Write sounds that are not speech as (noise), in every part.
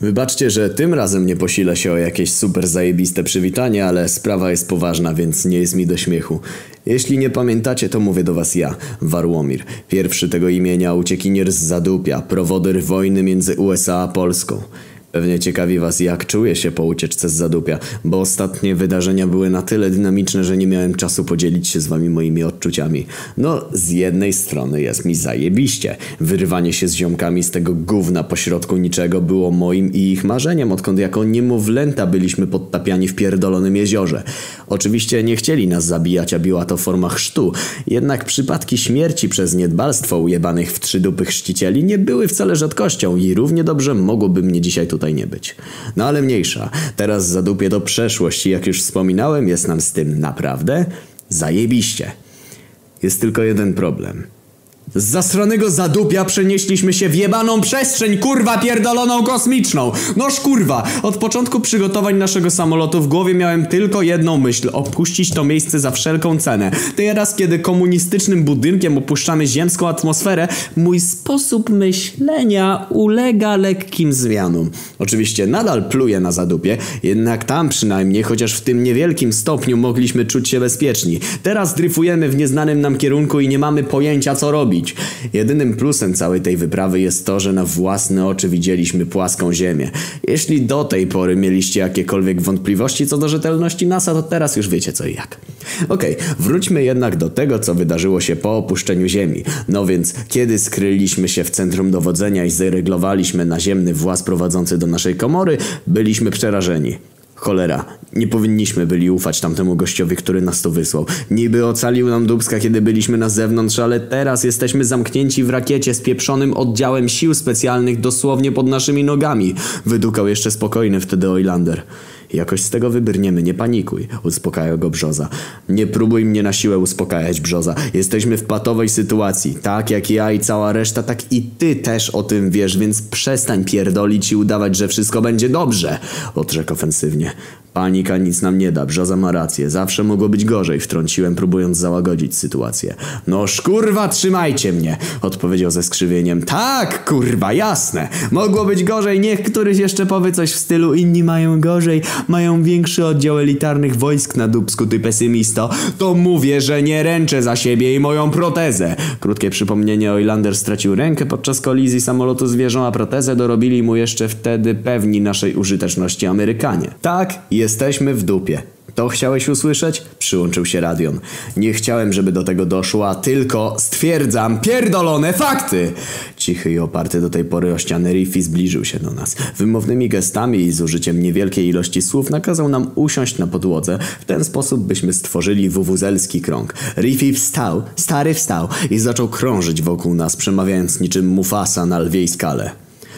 Wybaczcie, że tym razem nie posilę się o jakieś super zajebiste przywitanie, ale sprawa jest poważna, więc nie jest mi do śmiechu. Jeśli nie pamiętacie, to mówię do was ja, Warłomir, pierwszy tego imienia uciekinier z Zadupia, prowodyr wojny między USA a Polską. Pewnie ciekawi was, jak czuję się po ucieczce z Zadupia, bo ostatnie wydarzenia były na tyle dynamiczne, że nie miałem czasu podzielić się z wami moimi odczuciami. No, z jednej strony jest mi zajebiście. Wyrywanie się z ziomkami z tego gówna pośrodku niczego było moim i ich marzeniem, odkąd jako niemowlęta byliśmy podtapiani w pierdolonym jeziorze. Oczywiście nie chcieli nas zabijać, a była to forma chrztu. Jednak przypadki śmierci przez niedbalstwo ujebanych w trzydupy chrzcicieli nie były wcale rzadkością i równie dobrze mogłoby mnie dzisiaj tutaj nie być. No ale mniejsza. Teraz zadupię do przeszłość i jak już wspominałem, jest nam z tym naprawdę zajebiście. Jest tylko jeden problem. Z zasranego zadupia przenieśliśmy się w jebaną przestrzeń, kurwa pierdoloną kosmiczną. Noż kurwa, od początku przygotowań naszego samolotu w głowie miałem tylko jedną myśl, opuścić to miejsce za wszelką cenę. Teraz, kiedy komunistycznym budynkiem opuszczamy ziemską atmosferę, mój sposób myślenia ulega lekkim zmianom. Oczywiście nadal pluję na zadupie, jednak tam przynajmniej, chociaż w tym niewielkim stopniu mogliśmy czuć się bezpieczni. Teraz dryfujemy w nieznanym nam kierunku i nie mamy pojęcia co robić. Jedynym plusem całej tej wyprawy jest to, że na własne oczy widzieliśmy płaską ziemię. Jeśli do tej pory mieliście jakiekolwiek wątpliwości co do rzetelności NASA, to teraz już wiecie co i jak. Okej, okay, wróćmy jednak do tego, co wydarzyło się po opuszczeniu Ziemi. No więc, kiedy skryliśmy się w centrum dowodzenia i zareglowaliśmy naziemny właz prowadzący do naszej komory, byliśmy przerażeni. Cholera, nie powinniśmy byli ufać tamtemu gościowi, który nas tu wysłał. Niby ocalił nam Dubska, kiedy byliśmy na zewnątrz, ale teraz jesteśmy zamknięci w rakiecie z pieprzonym oddziałem sił specjalnych dosłownie pod naszymi nogami. Wydukał jeszcze spokojny wtedy Oilander. Jakoś z tego wybrniemy, nie panikuj, uspokajał go Brzoza. Nie próbuj mnie na siłę uspokajać, Brzoza. Jesteśmy w patowej sytuacji. Tak jak ja i cała reszta, tak i ty też o tym wiesz, więc przestań pierdolić i udawać, że wszystko będzie dobrze, odrzekł ofensywnie. Panika nic nam nie da, Brzoza ma rację. Zawsze mogło być gorzej, wtrąciłem, próbując załagodzić sytuację. No kurwa, trzymajcie mnie, odpowiedział ze skrzywieniem. Tak, kurwa, jasne. Mogło być gorzej, niech któryś jeszcze powie coś w stylu inni mają gorzej, mają większy oddział elitarnych wojsk na dubsku, ty pesymisto. To mówię, że nie ręczę za siebie i moją protezę. Krótkie przypomnienie, Oilander stracił rękę podczas kolizji samolotu z wieżą, a protezę dorobili mu jeszcze wtedy pewni naszej użyteczności Amerykanie. Tak, Jesteśmy w dupie. To chciałeś usłyszeć? Przyłączył się Radion. Nie chciałem, żeby do tego doszło, a tylko stwierdzam pierdolone fakty! Cichy i oparty do tej pory o ścianę Riffy zbliżył się do nas. Wymownymi gestami i z użyciem niewielkiej ilości słów nakazał nam usiąść na podłodze. W ten sposób byśmy stworzyli wuwuzelski krąg. Riffy wstał, stary wstał i zaczął krążyć wokół nas, przemawiając niczym Mufasa na lwiej skale.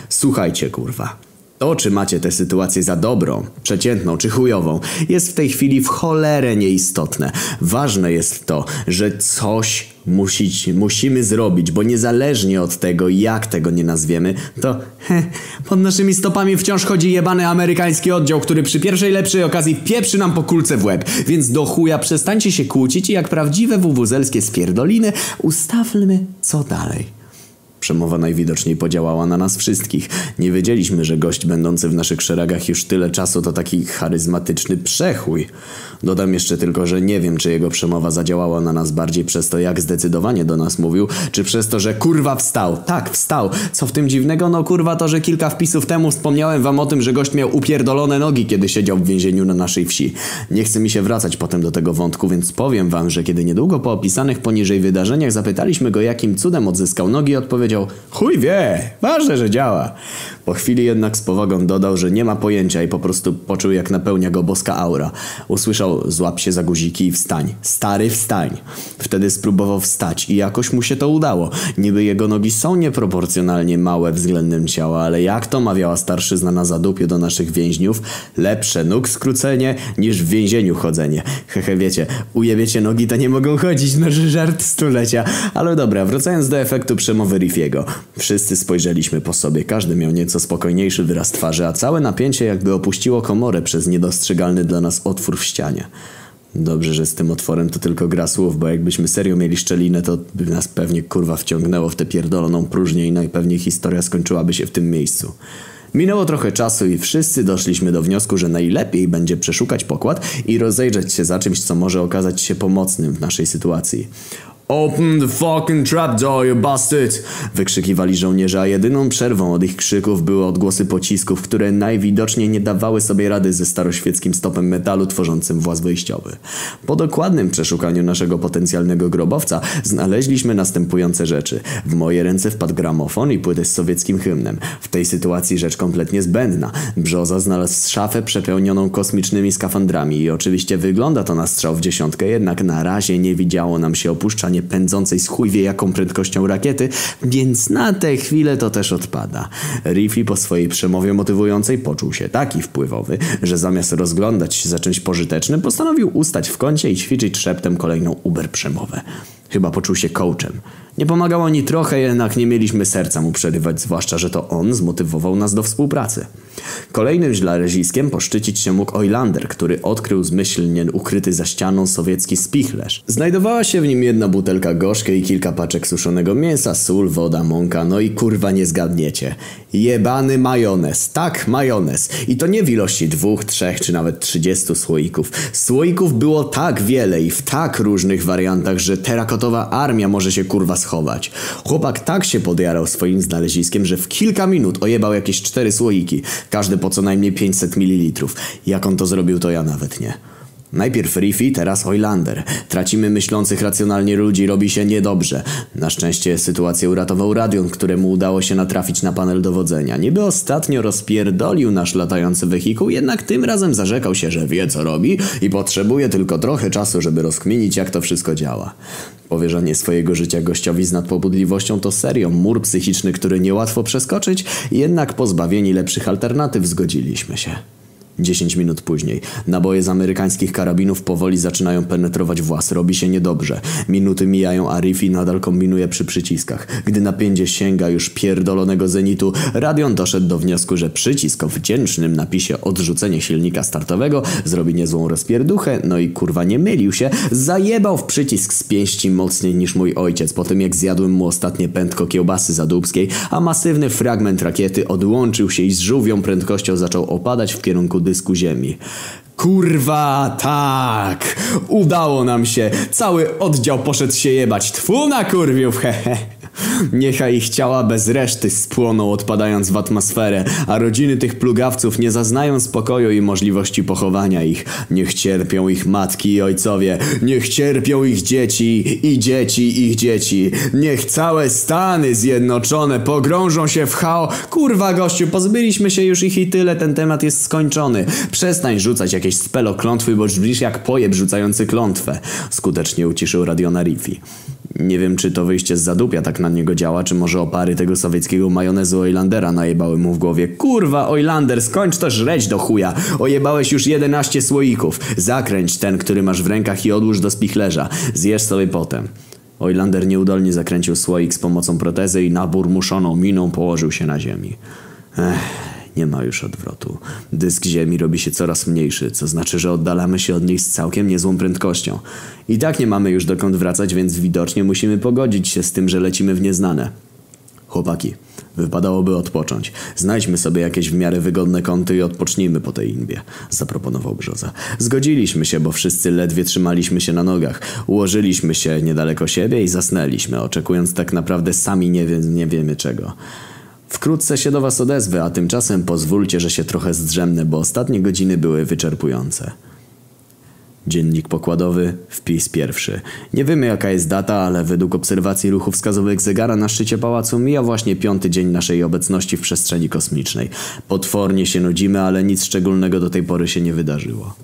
Słuchajcie, kurwa. To, czy macie tę sytuację za dobrą, przeciętną czy chujową, jest w tej chwili w cholerę nieistotne. Ważne jest to, że coś musić, musimy zrobić, bo niezależnie od tego, jak tego nie nazwiemy, to he, pod naszymi stopami wciąż chodzi jebany amerykański oddział, który przy pierwszej lepszej okazji pieprzy nam po kulce w łeb. Więc do chuja przestańcie się kłócić i jak prawdziwe wuwuzelskie spierdoliny ustawmy co dalej. Przemowa najwidoczniej podziałała na nas wszystkich. Nie wiedzieliśmy, że gość będący w naszych szeregach już tyle czasu to taki charyzmatyczny przechój. Dodam jeszcze tylko, że nie wiem, czy jego przemowa zadziałała na nas bardziej przez to, jak zdecydowanie do nas mówił, czy przez to, że kurwa wstał. Tak, wstał. Co w tym dziwnego? No kurwa to, że kilka wpisów temu wspomniałem wam o tym, że gość miał upierdolone nogi, kiedy siedział w więzieniu na naszej wsi. Nie chce mi się wracać potem do tego wątku, więc powiem wam, że kiedy niedługo po opisanych poniżej wydarzeniach zapytaliśmy go, jakim cudem odzyskał nogi, odpowiedział chuj wie, ważne, że działa. Po chwili jednak z powagą dodał, że nie ma pojęcia i po prostu poczuł jak napełnia go boska aura. Usłyszał złap się za guziki i wstań. Stary wstań. Wtedy spróbował wstać i jakoś mu się to udało. Niby jego nogi są nieproporcjonalnie małe względem ciała, ale jak to mawiała starszyzna na zadupie do naszych więźniów, lepsze nóg skrócenie niż w więzieniu chodzenie. Hehe wiecie, ujebiecie nogi to nie mogą chodzić, no żart stulecia. Ale dobra, wracając do efektu przemowy Wszyscy spojrzeliśmy po sobie, każdy miał nieco spokojniejszy wyraz twarzy, a całe napięcie jakby opuściło komorę przez niedostrzegalny dla nas otwór w ścianie. Dobrze, że z tym otworem to tylko gra słów, bo jakbyśmy serio mieli szczelinę, to by nas pewnie kurwa wciągnęło w tę pierdoloną próżnię i najpewniej historia skończyłaby się w tym miejscu. Minęło trochę czasu i wszyscy doszliśmy do wniosku, że najlepiej będzie przeszukać pokład i rozejrzeć się za czymś, co może okazać się pomocnym w naszej sytuacji. Open the fucking trapdoor, you bastard! Wykrzykiwali żołnierze, a jedyną przerwą od ich krzyków były odgłosy pocisków, które najwidoczniej nie dawały sobie rady ze staroświeckim stopem metalu tworzącym właz wyjściowy. Po dokładnym przeszukaniu naszego potencjalnego grobowca znaleźliśmy następujące rzeczy. W moje ręce wpadł gramofon i płytę z sowieckim hymnem. W tej sytuacji rzecz kompletnie zbędna. Brzoza znalazł szafę przepełnioną kosmicznymi skafandrami i oczywiście wygląda to na strzał w dziesiątkę, jednak na razie nie widziało nam się opuszczanie pędzącej z chuj wie jaką prędkością rakiety, więc na tę chwilę to też odpada. Riffy po swojej przemowie motywującej poczuł się taki wpływowy, że zamiast rozglądać się za czymś pożytecznym, postanowił ustać w kącie i ćwiczyć szeptem kolejną uber przemowę. Chyba poczuł się coachem. Nie pomagało ni trochę, jednak nie mieliśmy serca mu przerywać, zwłaszcza, że to on zmotywował nas do współpracy. Kolejnym źlareziskiem poszczycić się mógł Oilander, który odkrył zmyślnie ukryty za ścianą sowiecki spichlerz. Znajdowała się w nim jedna butelka gorzkiej kilka paczek suszonego mięsa, sól, woda, mąka, no i kurwa nie zgadniecie. Jebany majonez. Tak, majonez. I to nie w ilości dwóch, trzech czy nawet trzydziestu słoików. Słoików było tak wiele i w tak różnych wariantach, że terakotowa armia może się kurwa schować. Chłopak tak się podjarał swoim znaleziskiem, że w kilka minut ojebał jakieś cztery słoiki. Każdy po co najmniej 500 ml. Jak on to zrobił, to ja nawet nie. Najpierw Riffy, teraz Oilander. Tracimy myślących racjonalnie ludzi, robi się niedobrze. Na szczęście sytuację uratował Radion, któremu udało się natrafić na panel dowodzenia. Niby ostatnio rozpierdolił nasz latający wehikuł, jednak tym razem zarzekał się, że wie co robi i potrzebuje tylko trochę czasu, żeby rozkminić jak to wszystko działa. Powierzanie swojego życia gościowi z nadpobudliwością to serio mur psychiczny, który niełatwo przeskoczyć, jednak pozbawieni lepszych alternatyw zgodziliśmy się. 10 minut później. Naboje z amerykańskich karabinów powoli zaczynają penetrować włas. Robi się niedobrze. Minuty mijają, a Riffy nadal kombinuje przy przyciskach. Gdy napięcie sięga już pierdolonego zenitu, Radion doszedł do wniosku, że przycisk o wdzięcznym napisie odrzucenie silnika startowego zrobi niezłą rozpierduchę, no i kurwa nie mylił się, zajebał w przycisk z pięści mocniej niż mój ojciec po tym jak zjadłem mu ostatnie pętko kiełbasy zadubskiej, a masywny fragment rakiety odłączył się i z żółwią prędkością zaczął opadać w kierunku dysku ziemi. Kurwa, tak! Udało nam się! Cały oddział poszedł się jebać. Tfu na kurwiów, (laughs) hehe! Niechaj ich ciała bez reszty spłoną odpadając w atmosferę, a rodziny tych plugawców nie zaznają spokoju i możliwości pochowania ich. Niech cierpią ich matki i ojcowie, niech cierpią ich dzieci i dzieci ich dzieci. Niech całe Stany Zjednoczone pogrążą się w chao... Kurwa gościu, pozbyliśmy się już ich i tyle, ten temat jest skończony. Przestań rzucać jakieś spelo klątwy, bo brzmisz jak pojeb rzucający klątwę. Skutecznie uciszył radiona Riffy. Nie wiem, czy to wyjście z zadupia tak na niego działa, czy może opary tego sowieckiego majonezu Oilandera najebały mu w głowie. Kurwa, Oilander, skończ to żreć do chuja. Ojebałeś już 11 słoików. Zakręć ten, który masz w rękach i odłóż do spichlerza. Zjesz sobie potem. Oilander nieudolnie zakręcił słoik z pomocą protezy i naburmuszoną miną położył się na ziemi. Ech, nie ma już odwrotu. Dysk Ziemi robi się coraz mniejszy, co znaczy, że oddalamy się od niej z całkiem niezłą prędkością. I tak nie mamy już dokąd wracać, więc widocznie musimy pogodzić się z tym, że lecimy w nieznane. Chłopaki, wypadałoby odpocząć. Znajdźmy sobie jakieś w miarę wygodne kąty i odpocznijmy po tej inbie, zaproponował Brzoza. Zgodziliśmy się, bo wszyscy ledwie trzymaliśmy się na nogach. Ułożyliśmy się niedaleko siebie i zasnęliśmy, oczekując tak naprawdę sami nie, wie, nie wiemy czego. Wkrótce się do was odezwę, a tymczasem pozwólcie, że się trochę zdrzemnę, bo ostatnie godziny były wyczerpujące. Dziennik pokładowy, wpis pierwszy. Nie wiemy jaka jest data, ale według obserwacji ruchów wskazówek zegara na szczycie pałacu mija właśnie piąty dzień naszej obecności w przestrzeni kosmicznej. Potwornie się nudzimy, ale nic szczególnego do tej pory się nie wydarzyło.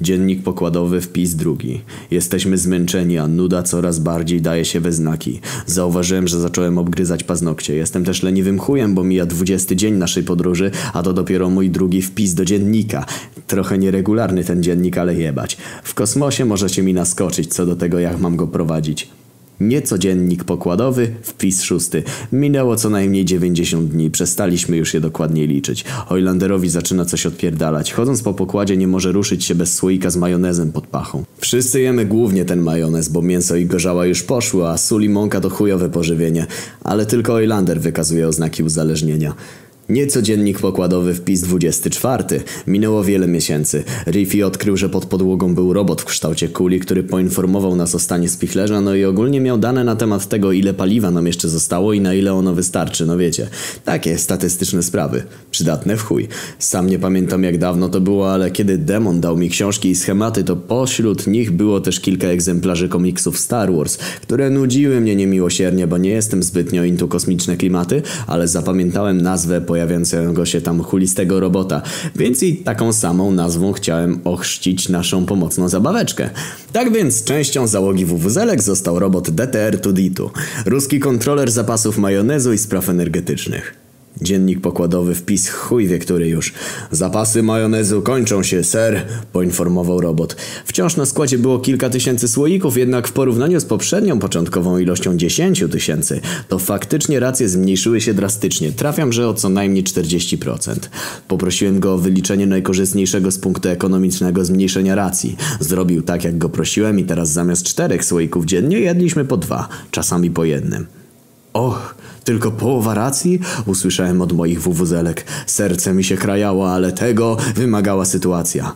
Dziennik pokładowy, wpis drugi. Jesteśmy zmęczeni, a nuda coraz bardziej daje się we znaki. Zauważyłem, że zacząłem obgryzać paznokcie. Jestem też leniwym chujem, bo mija dwudziesty dzień naszej podróży, a to dopiero mój drugi wpis do dziennika. Trochę nieregularny ten dziennik, ale jebać. W kosmosie możecie mi naskoczyć co do tego, jak mam go prowadzić. Niecodziennik pokładowy, wpis szósty. Minęło co najmniej 90 dni, przestaliśmy już je dokładnie liczyć. Oilanderowi zaczyna coś odpierdalać. Chodząc po pokładzie nie może ruszyć się bez słoika z majonezem pod pachą. Wszyscy jemy głównie ten majonez, bo mięso i gorzała już poszło, a sól i mąka to chujowe pożywienie. Ale tylko Oilander wykazuje oznaki uzależnienia. Nieco dziennik pokładowy wpis 24. Minęło wiele miesięcy. Riffy odkrył, że pod podłogą był robot w kształcie kuli, który poinformował nas o stanie spichlerza, no i ogólnie miał dane na temat tego, ile paliwa nam jeszcze zostało i na ile ono wystarczy, no wiecie. Takie statystyczne sprawy. Przydatne w chuj. Sam nie pamiętam jak dawno to było, ale kiedy Demon dał mi książki i schematy, to pośród nich było też kilka egzemplarzy komiksów Star Wars, które nudziły mnie niemiłosiernie, bo nie jestem zbytnio intu kosmiczne klimaty, ale zapamiętałem nazwę po pojawiającego się tam chulistego robota, więc i taką samą nazwą chciałem ochrzcić naszą pomocną zabaweczkę. Tak więc częścią załogi WWZelek został robot DTR-2D2, ruski kontroler zapasów majonezu i spraw energetycznych. Dziennik pokładowy wpis chuj wie który już. Zapasy majonezu kończą się, ser, poinformował robot. Wciąż na składzie było kilka tysięcy słoików, jednak w porównaniu z poprzednią początkową ilością 10 tysięcy, to faktycznie racje zmniejszyły się drastycznie. Trafiam, że o co najmniej 40%. Poprosiłem go o wyliczenie najkorzystniejszego z punktu ekonomicznego zmniejszenia racji. Zrobił tak, jak go prosiłem i teraz zamiast czterech słoików dziennie jedliśmy po dwa, czasami po jednym. Och, tylko połowa racji? Usłyszałem od moich wuwuzelek. Serce mi się krajało, ale tego wymagała sytuacja.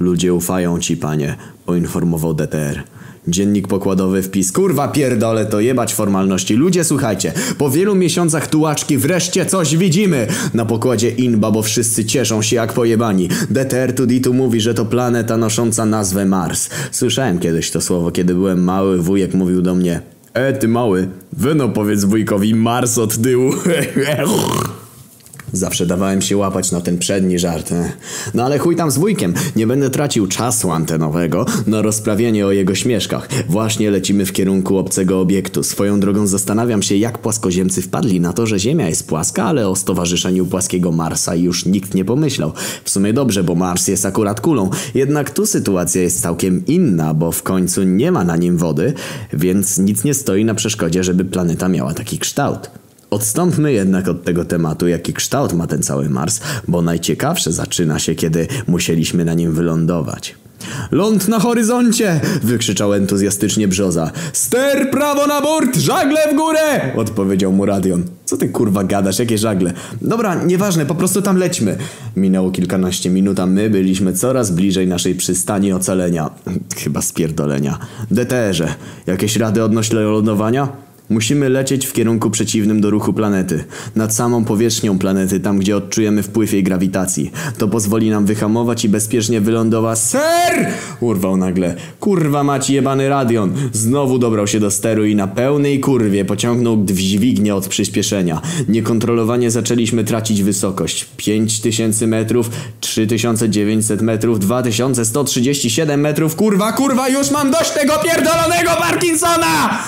Ludzie ufają ci, panie, poinformował DTR. Dziennik pokładowy wpis. Kurwa pierdole, to jebać formalności. Ludzie, słuchajcie, po wielu miesiącach tułaczki wreszcie coś widzimy. Na pokładzie Inba, bo wszyscy cieszą się jak pojebani. DTR-2D2 mówi, że to planeta nosząca nazwę Mars. Słyszałem kiedyś to słowo, kiedy byłem mały, wujek mówił do mnie E, ty mały, wyno powiedz wujkowi Mars od tyłu. (laughs) Zawsze dawałem się łapać na ten przedni żart. E. No ale chuj tam z wujkiem. Nie będę tracił czasu antenowego na rozprawienie o jego śmieszkach. Właśnie lecimy w kierunku obcego obiektu. Swoją drogą zastanawiam się, jak płaskoziemcy wpadli na to, że Ziemia jest płaska, ale o stowarzyszeniu płaskiego Marsa już nikt nie pomyślał. W sumie dobrze, bo Mars jest akurat kulą. Jednak tu sytuacja jest całkiem inna, bo w końcu nie ma na nim wody, więc nic nie stoi na przeszkodzie, żeby planeta miała taki kształt. Odstąpmy jednak od tego tematu, jaki kształt ma ten cały Mars, bo najciekawsze zaczyna się, kiedy musieliśmy na nim wylądować. Ląd na horyzoncie! wykrzyczał entuzjastycznie Brzoza. Ster prawo na bord, żagle w górę! odpowiedział mu Radion. Co ty kurwa gadasz, jakie żagle? Dobra, nieważne, po prostu tam lećmy. Minęło kilkanaście minut, a my byliśmy coraz bliżej naszej przystani ocalenia. Chyba spierdolenia. DTR-ze, jakieś rady odnośnie lądowania? Musimy lecieć w kierunku przeciwnym do ruchu planety. Nad samą powierzchnią planety, tam gdzie odczujemy wpływ jej grawitacji. To pozwoli nam wyhamować i bezpiecznie wylądować. Ser! Urwał nagle. Kurwa maci jebany radion. Znowu dobrał się do steru i na pełnej kurwie pociągnął dźwignię od przyspieszenia. Niekontrolowanie zaczęliśmy tracić wysokość. 5000 metrów, 3900 metrów, 2137 metrów. Kurwa, kurwa, już mam dość tego pierdolonego Parkinsona!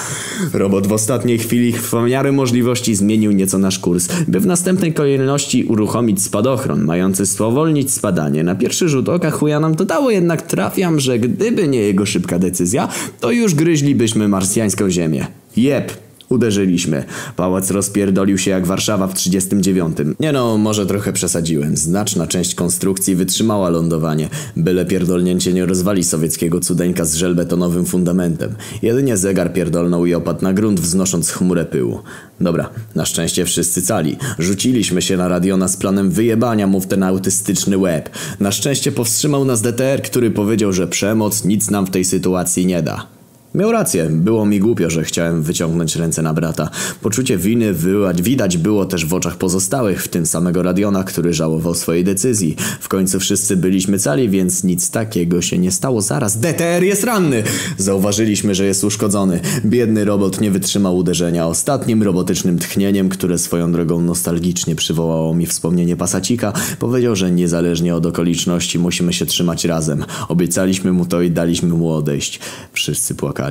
Robot w ostatniej chwili w miarę możliwości zmienił nieco nasz kurs, by w następnej kolejności uruchomić spadochron, mający spowolnić spadanie. Na pierwszy rzut oka chuja nam to dało, jednak trafiam, że gdyby nie jego szybka decyzja, to już gryźlibyśmy marsjańską ziemię. Jep, Uderzyliśmy. Pałac rozpierdolił się jak Warszawa w 39. Nie no, może trochę przesadziłem. Znaczna część konstrukcji wytrzymała lądowanie. Byle pierdolnięcie nie rozwali sowieckiego cudeńka z żelbetonowym fundamentem. Jedynie zegar pierdolnął i opadł na grunt wznosząc chmurę pyłu. Dobra, na szczęście wszyscy cali. Rzuciliśmy się na Radiona z planem wyjebania mu w ten autystyczny łeb. Na szczęście powstrzymał nas DTR, który powiedział, że przemoc nic nam w tej sytuacji nie da. Miał rację, było mi głupio, że chciałem wyciągnąć ręce na brata. Poczucie winy widać było też w oczach pozostałych, w tym samego Radiona, który żałował swojej decyzji. W końcu wszyscy byliśmy cali, więc nic takiego się nie stało zaraz. DTR jest ranny! Zauważyliśmy, że jest uszkodzony. Biedny robot nie wytrzymał uderzenia. Ostatnim robotycznym tchnieniem, które swoją drogą nostalgicznie przywołało mi wspomnienie Pasacika, powiedział, że niezależnie od okoliczności musimy się trzymać razem. Obiecaliśmy mu to i daliśmy mu odejść. Wszyscy płakali.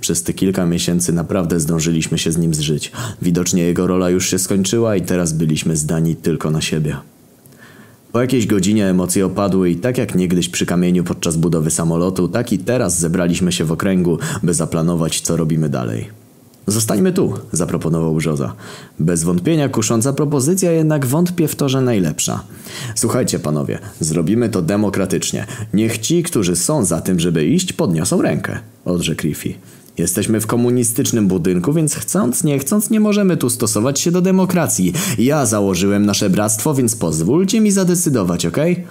Przez te kilka miesięcy naprawdę zdążyliśmy się z nim zżyć. Widocznie jego rola już się skończyła i teraz byliśmy zdani tylko na siebie. Po jakiejś godzinie emocje opadły i tak jak niegdyś przy kamieniu podczas budowy samolotu, tak i teraz zebraliśmy się w okręgu, by zaplanować co robimy dalej. Zostańmy tu, zaproponował Brzoza. Bez wątpienia kusząca propozycja, jednak wątpię w to, że najlepsza. Słuchajcie panowie, zrobimy to demokratycznie. Niech ci, którzy są za tym, żeby iść, podniosą rękę, odrzekł Riffy. Jesteśmy w komunistycznym budynku, więc chcąc nie chcąc nie możemy tu stosować się do demokracji. Ja założyłem nasze bractwo, więc pozwólcie mi zadecydować? Okay?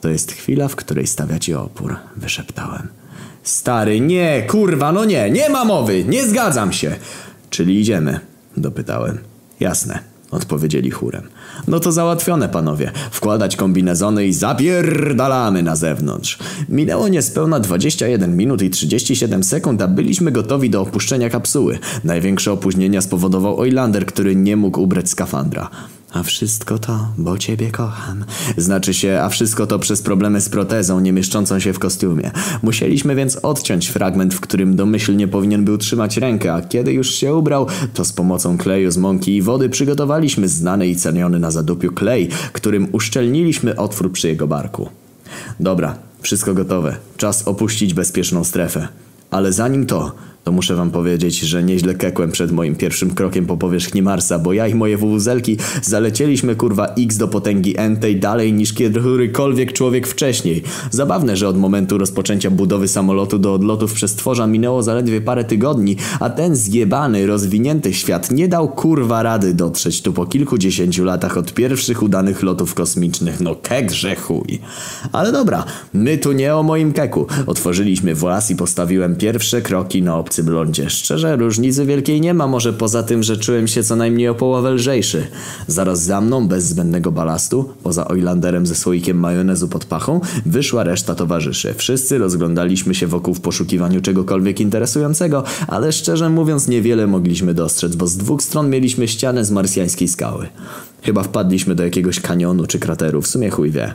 To jest chwila, w której stawiacie opór, wyszeptałem. Stary, nie, kurwa, no nie, nie ma mowy, nie zgadzam się. Czyli idziemy, dopytałem. Jasne, odpowiedzieli chórem. No to załatwione, panowie. Wkładać kombinezony i zapierdalamy na zewnątrz. Minęło niespełna 21 minut i 37 sekund, a byliśmy gotowi do opuszczenia kapsuły. Największe opóźnienia spowodował Oilander, który nie mógł ubrać skafandra. A wszystko to, bo ciebie kocham. Znaczy się, a wszystko to przez problemy z protezą, nie mieszczącą się w kostiumie. Musieliśmy więc odciąć fragment, w którym domyślnie powinien był trzymać rękę, a kiedy już się ubrał, to z pomocą kleju z mąki i wody przygotowaliśmy znany i ceniony na zadupiu klej, którym uszczelniliśmy otwór przy jego barku. Dobra, wszystko gotowe. Czas opuścić bezpieczną strefę. Ale zanim to, to muszę wam powiedzieć, że nieźle kekłem przed moim pierwszym krokiem po powierzchni Marsa, bo ja i moje wuwuzelki zalecieliśmy kurwa x do potęgi entej dalej niż kiedykolwiek człowiek wcześniej. Zabawne, że od momentu rozpoczęcia budowy samolotu do odlotów przez tworza minęło zaledwie parę tygodni, a ten zjebany, rozwinięty świat nie dał kurwa rady dotrzeć tu po kilkudziesięciu latach od pierwszych udanych lotów kosmicznych. No kegrze chuj. Ale dobra, my tu nie o moim keku. Otworzyliśmy włas i postawiłem pierwsze kroki na obcy obcym lądzie. Szczerze, różnicy wielkiej nie ma, może poza tym, że czułem się co najmniej o połowę lżejszy. Zaraz za mną, bez zbędnego balastu, poza Oilanderem ze słoikiem majonezu pod pachą, wyszła reszta towarzyszy. Wszyscy rozglądaliśmy się wokół w poszukiwaniu czegokolwiek interesującego, ale szczerze mówiąc niewiele mogliśmy dostrzec, bo z dwóch stron mieliśmy ścianę z marsjańskiej skały. Chyba wpadliśmy do jakiegoś kanionu czy krateru, w sumie chuj wie.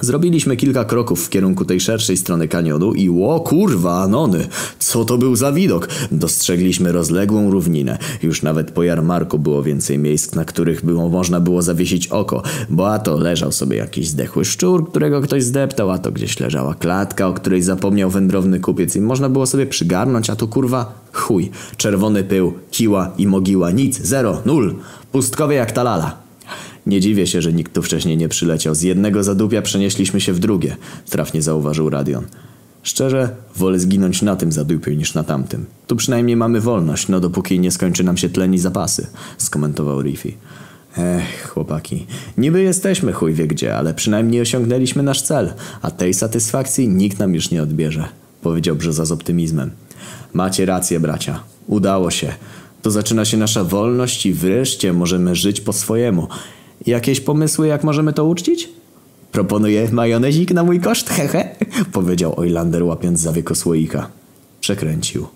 Zrobiliśmy kilka kroków w kierunku tej szerszej strony kanionu i ło kurwa, anony, co to był za widok? Dostrzegliśmy rozległą równinę. Już nawet po jarmarku było więcej miejsc, na których było można było zawiesić oko, bo a to leżał sobie jakiś zdechły szczur, którego ktoś zdeptał, a to gdzieś leżała klatka, o której zapomniał wędrowny kupiec i można było sobie przygarnąć, a to kurwa chuj. Czerwony pył, kiła i mogiła, nic, zero, nul. Pustkowie jak ta lala. Nie dziwię się, że nikt tu wcześniej nie przyleciał. Z jednego zadupia przenieśliśmy się w drugie, trafnie zauważył Radion. Szczerze, wolę zginąć na tym zadupiu niż na tamtym. Tu przynajmniej mamy wolność, no dopóki nie skończy nam się tlen i zapasy, skomentował Riffy. Ech, chłopaki, niby jesteśmy chuj wie gdzie, ale przynajmniej osiągnęliśmy nasz cel, a tej satysfakcji nikt nam już nie odbierze, powiedział Brzoza z optymizmem. Macie rację, bracia. Udało się. To zaczyna się nasza wolność i wreszcie możemy żyć po swojemu. Jakieś pomysły, jak możemy to uczcić? Proponuję majonezik na mój koszt, hehe, powiedział Oilander łapiąc zawieko słoika. Przekręcił.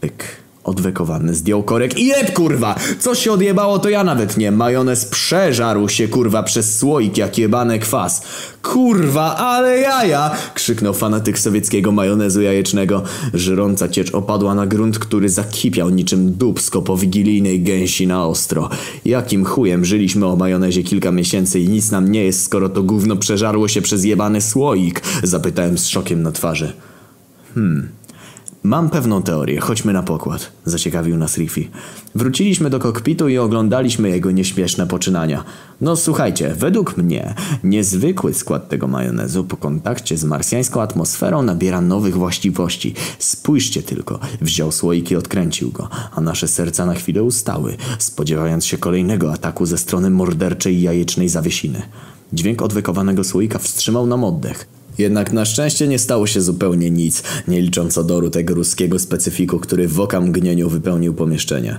Pyk. Odwekowany zdjął korek i jeb kurwa! Co się odjebało to ja nawet nie. Majonez przeżarł się kurwa przez słoik jak jebany kwas. Kurwa, ale jaja! Krzyknął fanatyk sowieckiego majonezu jajecznego. Żrąca ciecz opadła na grunt, który zakipiał niczym dubsko po wigilijnej gęsi na ostro. Jakim chujem żyliśmy o majonezie kilka miesięcy i nic nam nie jest, skoro to gówno przeżarło się przez jebany słoik? Zapytałem z szokiem na twarzy. Hmm... Mam pewną teorię, chodźmy na pokład, zaciekawił nas Riffy. Wróciliśmy do kokpitu i oglądaliśmy jego nieśmieszne poczynania. No słuchajcie, według mnie niezwykły skład tego majonezu po kontakcie z marsjańską atmosferą nabiera nowych właściwości. Spójrzcie tylko, wziął słoik i odkręcił go, a nasze serca na chwilę ustały, spodziewając się kolejnego ataku ze strony morderczej jajecznej zawiesiny. Dźwięk odwykowanego słoika wstrzymał nam oddech. Jednak na szczęście nie stało się zupełnie nic, nie licząc odoru tego ruskiego specyfiku, który w oka mgnieniu wypełnił pomieszczenie.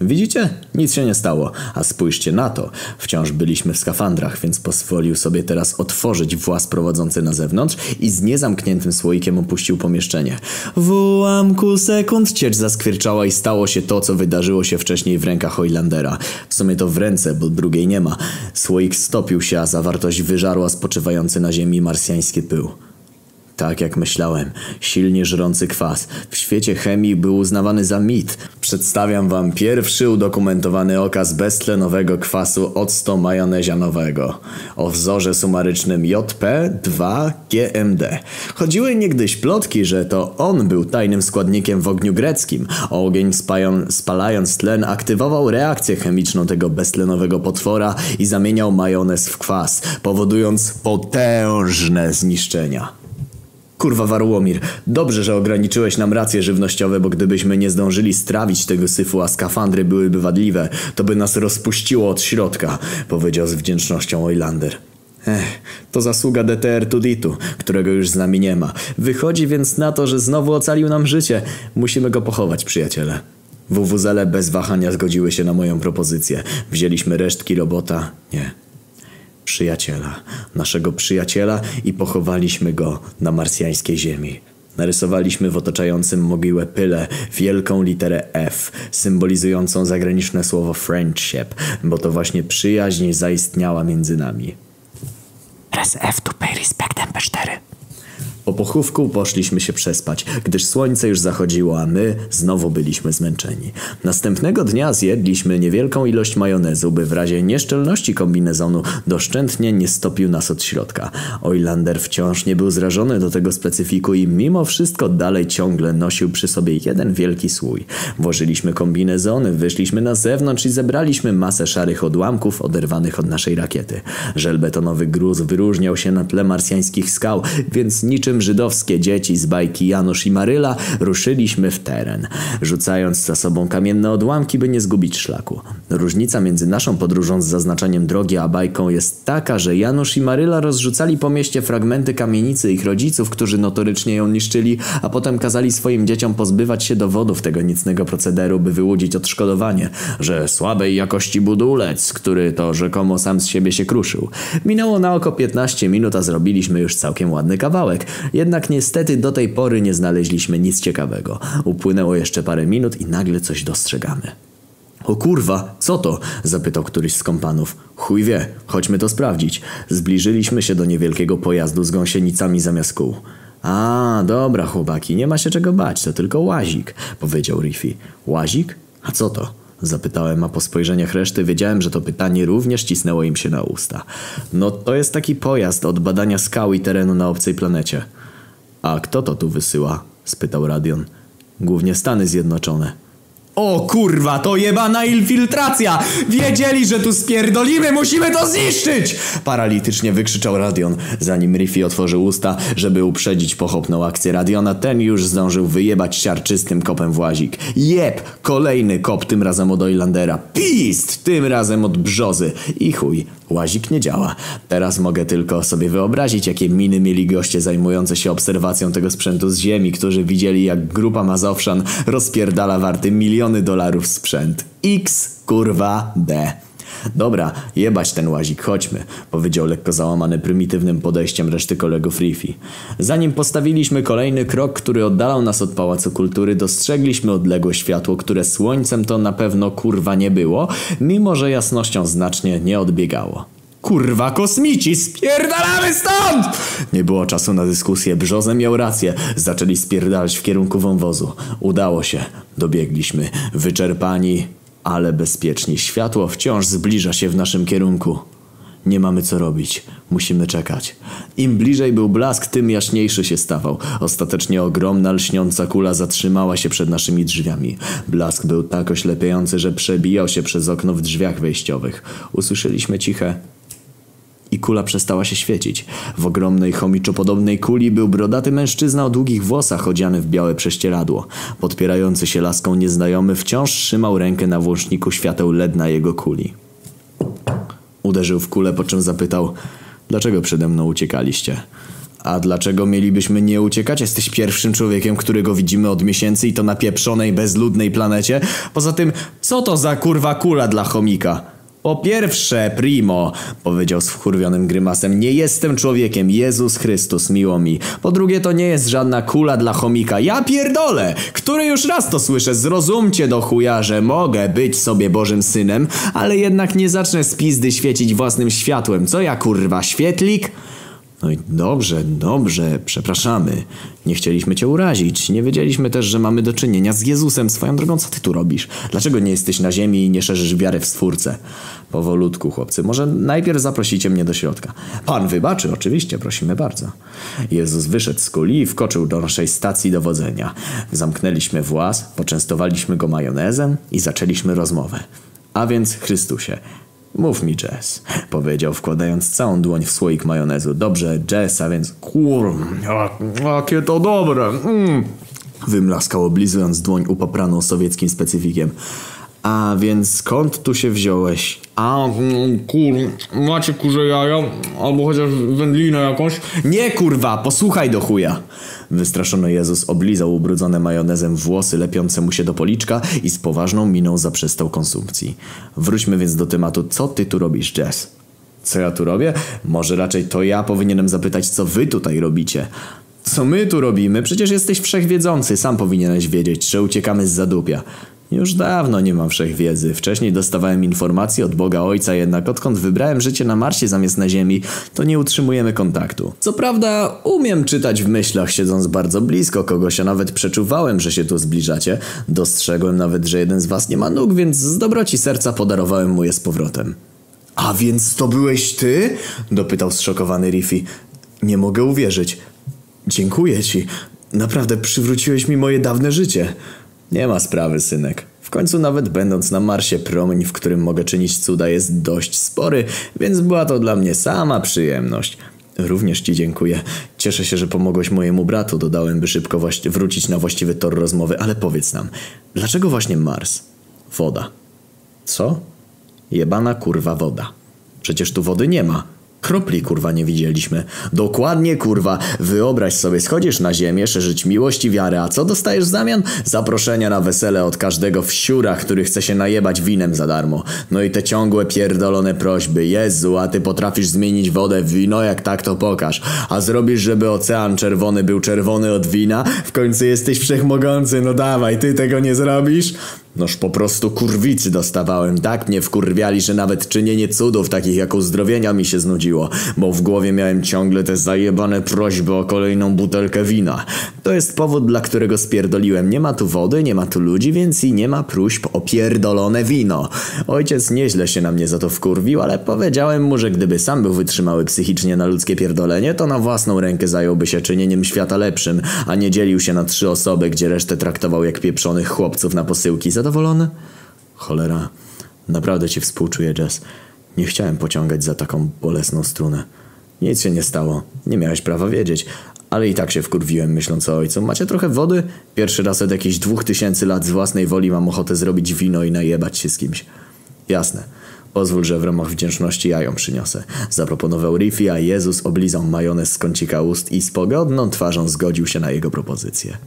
Widzicie? Nic się nie stało. A spójrzcie na to. Wciąż byliśmy w skafandrach, więc pozwolił sobie teraz otworzyć włas prowadzący na zewnątrz i z niezamkniętym słoikiem opuścił pomieszczenie. W ułamku sekund ciecz zaskwierczała i stało się to, co wydarzyło się wcześniej w rękach Hoylandera. W sumie to w ręce, bo drugiej nie ma. Słoik stopił się, a zawartość wyżarła spoczywający na ziemi marsjański pył. Tak jak myślałem, silnie żrący kwas w świecie chemii był uznawany za mit. Przedstawiam wam pierwszy udokumentowany okaz beztlenowego kwasu octo-majonezianowego o wzorze sumarycznym JP2GMD. Chodziły niegdyś plotki, że to on był tajnym składnikiem w ogniu greckim. Ogień spalając tlen aktywował reakcję chemiczną tego beztlenowego potwora i zamieniał majonez w kwas, powodując potężne zniszczenia. Kurwa Warłomir, dobrze, że ograniczyłeś nam racje żywnościowe, bo gdybyśmy nie zdążyli strawić tego syfu, a skafandry byłyby wadliwe, to by nas rozpuściło od środka, powiedział z wdzięcznością Oilander. Ech, to zasługa DTR Tuditu, którego już z nami nie ma. Wychodzi więc na to, że znowu ocalił nam życie. Musimy go pochować, przyjaciele. WWZele bez wahania zgodziły się na moją propozycję. Wzięliśmy resztki robota. Nie. Przyjaciela. Naszego przyjaciela i pochowaliśmy go na marsjańskiej ziemi. Narysowaliśmy w otaczającym mogiłę pyle wielką literę F, symbolizującą zagraniczne słowo friendship, bo to właśnie przyjaźń zaistniała między nami. Press F to pay respect MP4. Po pochówku poszliśmy się przespać, gdyż słońce już zachodziło, a my znowu byliśmy zmęczeni. Następnego dnia zjedliśmy niewielką ilość majonezu, by w razie nieszczelności kombinezonu doszczętnie nie stopił nas od środka. Oilander wciąż nie był zrażony do tego specyfiku i mimo wszystko dalej ciągle nosił przy sobie jeden wielki słój. Włożyliśmy kombinezony, wyszliśmy na zewnątrz i zebraliśmy masę szarych odłamków oderwanych od naszej rakiety. Żelbetonowy gruz wyróżniał się na tle marsjańskich skał, więc niczym żydowskie dzieci z bajki Janusz i Maryla ruszyliśmy w teren, rzucając za sobą kamienne odłamki, by nie zgubić szlaku. Różnica między naszą podróżą z zaznaczeniem drogi a bajką jest taka, że Janusz i Maryla rozrzucali po mieście fragmenty kamienicy ich rodziców, którzy notorycznie ją niszczyli, a potem kazali swoim dzieciom pozbywać się dowodów tego nicnego procederu, by wyłudzić odszkodowanie, że słabej jakości budulec, który to rzekomo sam z siebie się kruszył. Minęło na oko 15 minut, a zrobiliśmy już całkiem ładny kawałek. Jednak niestety do tej pory nie znaleźliśmy nic ciekawego. Upłynęło jeszcze parę minut i nagle coś dostrzegamy. O kurwa, co to? zapytał któryś z kompanów. Chuj wie, chodźmy to sprawdzić. Zbliżyliśmy się do niewielkiego pojazdu z gąsienicami zamiast kół. A, dobra chłopaki, nie ma się czego bać, to tylko łazik, powiedział Riffy. Łazik? A co to? Zapytałem, a po spojrzeniach reszty wiedziałem, że to pytanie również cisnęło im się na usta. No to jest taki pojazd od badania skał i terenu na obcej planecie. A kto to tu wysyła? spytał Radion. Głównie Stany Zjednoczone. O kurwa, to jebana infiltracja! Wiedzieli, że tu spierdolimy, musimy to zniszczyć! Paralitycznie wykrzyczał Radion. Zanim Riffy otworzył usta, żeby uprzedzić pochopną akcję Radiona, ten już zdążył wyjebać siarczystym kopem w łazik. Jeb! Kolejny kop, tym razem od Oilandera. Pist! Tym razem od Brzozy. I chuj, łazik nie działa. Teraz mogę tylko sobie wyobrazić, jakie miny mieli goście zajmujące się obserwacją tego sprzętu z ziemi, którzy widzieli, jak grupa Mazowszan rozpierdala warty miliony dolarów sprzęt. X kurwa D. Dobra, jebać ten łazik, chodźmy, powiedział lekko załamany prymitywnym podejściem reszty kolegów Riffy. Zanim postawiliśmy kolejny krok, który oddalał nas od Pałacu Kultury, dostrzegliśmy odległe światło, które słońcem to na pewno kurwa nie było, mimo że jasnością znacznie nie odbiegało. Kurwa kosmici, spierdalamy stąd! Nie było czasu na dyskusję, Brzoza miał rację. Zaczęli spierdalać w kierunku wąwozu. Udało się. Dobiegliśmy. Wyczerpani, ale bezpieczni. Światło wciąż zbliża się w naszym kierunku. Nie mamy co robić. Musimy czekać. Im bliżej był blask, tym jaśniejszy się stawał. Ostatecznie ogromna, lśniąca kula zatrzymała się przed naszymi drzwiami. Blask był tak oślepiający, że przebijał się przez okno w drzwiach wejściowych. Usłyszeliśmy ciche i kula przestała się świecić. W ogromnej chomiczopodobnej kuli był brodaty mężczyzna o długich włosach odziany w białe prześcieradło. Podpierający się laską nieznajomy wciąż trzymał rękę na włączniku świateł LED na jego kuli. Uderzył w kulę, po czym zapytał Dlaczego przede mną uciekaliście? A dlaczego mielibyśmy nie uciekać? Jesteś pierwszym człowiekiem, którego widzimy od miesięcy i to na pieprzonej, bezludnej planecie. Poza tym, co to za kurwa kula dla chomika? Po pierwsze, primo, powiedział z wkurwionym grymasem, nie jestem człowiekiem, Jezus Chrystus, miło mi. Po drugie, to nie jest żadna kula dla chomika. Ja pierdolę! Który już raz to słyszę, zrozumcie do chuja, że mogę być sobie Bożym Synem, ale jednak nie zacznę z pizdy świecić własnym światłem. Co ja kurwa, świetlik? No i dobrze, dobrze, przepraszamy. Nie chcieliśmy cię urazić. Nie wiedzieliśmy też, że mamy do czynienia z Jezusem. Swoją drogą, co ty tu robisz? Dlaczego nie jesteś na ziemi i nie szerzysz wiary w Stwórcę? Powolutku, chłopcy. Może najpierw zaprosicie mnie do środka. Pan wybaczy, oczywiście, prosimy bardzo. Jezus wyszedł z kuli i wkoczył do naszej stacji dowodzenia. Zamknęliśmy włas, poczęstowaliśmy go majonezem i zaczęliśmy rozmowę. A więc, Chrystusie, Mów mi Jess, powiedział wkładając całą dłoń w słoik majonezu. Dobrze, Jess, a więc kur... Jakie to dobre! Mm. Wymlaskał oblizując dłoń upapraną sowieckim specyfikiem. A więc skąd tu się wziąłeś? A, kur... Macie kurze jaja? Albo chociaż wędlinę jakąś? Nie kurwa, posłuchaj do chuja! Wystraszony Jezus oblizał ubrudzone majonezem włosy lepiące mu się do policzka i z poważną miną zaprzestał konsumpcji. Wróćmy więc do tematu, co ty tu robisz, Jess? Co ja tu robię? Może raczej to ja powinienem zapytać, co wy tutaj robicie. Co my tu robimy? Przecież jesteś wszechwiedzący, sam powinieneś wiedzieć, że uciekamy z zadupia. Już dawno nie mam wszechwiedzy. Wcześniej dostawałem informacje od Boga Ojca, jednak odkąd wybrałem życie na Marsie zamiast na Ziemi, to nie utrzymujemy kontaktu. Co prawda, umiem czytać w myślach, siedząc bardzo blisko kogoś, a nawet przeczuwałem, że się tu zbliżacie. Dostrzegłem nawet, że jeden z was nie ma nóg, więc z dobroci serca podarowałem mu je z powrotem. A więc to byłeś ty? dopytał zszokowany Riffy. Nie mogę uwierzyć. Dziękuję ci. Naprawdę przywróciłeś mi moje dawne życie. Nie ma sprawy, synek. W końcu nawet będąc na Marsie promień, w którym mogę czynić cuda jest dość spory, więc była to dla mnie sama przyjemność. Również ci dziękuję. Cieszę się, że pomogłeś mojemu bratu, dodałem, by szybko wrócić na właściwy tor rozmowy, ale powiedz nam, dlaczego właśnie Mars? Woda. Co? Jebana kurwa woda. Przecież tu wody nie ma. Kropli kurwa nie widzieliśmy. Dokładnie kurwa. Wyobraź sobie, schodzisz na ziemię, szerzyć miłość i wiarę, a co dostajesz w zamian? Zaproszenia na wesele od każdego wsiura, który chce się najebać winem za darmo. No i te ciągłe pierdolone prośby. Jezu, a ty potrafisz zmienić wodę w wino? Jak tak to pokaż. A zrobisz, żeby ocean czerwony był czerwony od wina? W końcu jesteś wszechmogący, no dawaj, ty tego nie zrobisz? Noż po prostu kurwicy dostawałem. Tak mnie wkurwiali, że nawet czynienie cudów takich jak uzdrowienia mi się znudziło, bo w głowie miałem ciągle te zajebane prośby o kolejną butelkę wina. To jest powód, dla którego spierdoliłem. Nie ma tu wody, nie ma tu ludzi, więc i nie ma próśb o pierdolone wino. Ojciec nieźle się na mnie za to wkurwił, ale powiedziałem mu, że gdyby sam był wytrzymały psychicznie na ludzkie pierdolenie, to na własną rękę zająłby się czynieniem świata lepszym, a nie dzielił się na trzy osoby, gdzie resztę traktował jak pieprzonych chłopców na posyłki zadowolony? Cholera, naprawdę ci współczuję, Jess. Nie chciałem pociągać za taką bolesną strunę. Nic się nie stało. Nie miałeś prawa wiedzieć. Ale i tak się wkurwiłem, myśląc o ojcu. Macie trochę wody? Pierwszy raz od jakichś dwóch tysięcy lat z własnej woli mam ochotę zrobić wino i najebać się z kimś. Jasne. Pozwól, że w ramach wdzięczności ja ją przyniosę. Zaproponował Riffy, a Jezus oblizał majonez z kącika ust i z pogodną twarzą zgodził się na jego propozycję.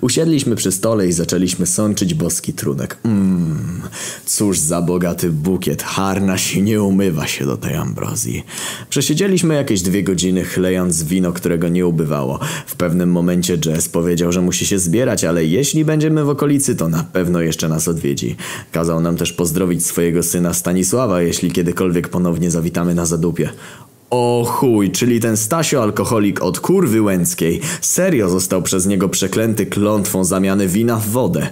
Usiedliśmy przy stole i zaczęliśmy sączyć boski trunek. Mmm, cóż za bogaty bukiet, harnaś nie umywa się do tej ambrozji. Przesiedzieliśmy jakieś dwie godziny chlejąc wino, którego nie ubywało. W pewnym momencie Jess powiedział, że musi się zbierać, ale jeśli będziemy w okolicy, to na pewno jeszcze nas odwiedzi. Kazał nam też pozdrowić swojego syna Stanisława, jeśli kiedykolwiek ponownie zawitamy na zadupie. O chuj, czyli ten Stasio alkoholik od kurwy łęckiej serio został przez niego przeklęty klątwą zamiany wina w wodę.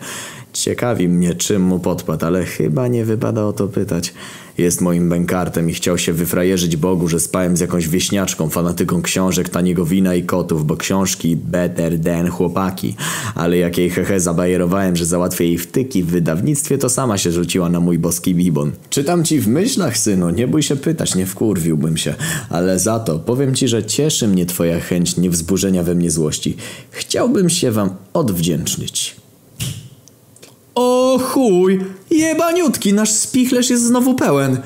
Ciekawi mnie czym mu podpadł, ale chyba nie wypada o to pytać. Jest moim bękartem i chciał się wyfrajerzyć Bogu, że spałem z jakąś wieśniaczką, fanatyką książek, taniego wina i kotów, bo książki better than chłopaki. Ale jak jej hehe zabajerowałem, że załatwię jej wtyki w wydawnictwie, to sama się rzuciła na mój boski bibon. Czytam ci w myślach, synu, nie bój się pytać, nie wkurwiłbym się. Ale za to powiem ci, że cieszy mnie twoja chęć niewzburzenia we mnie złości. Chciałbym się wam odwdzięczyć. O chuj! Jebaniutki, nasz spichlerz jest znowu pełen.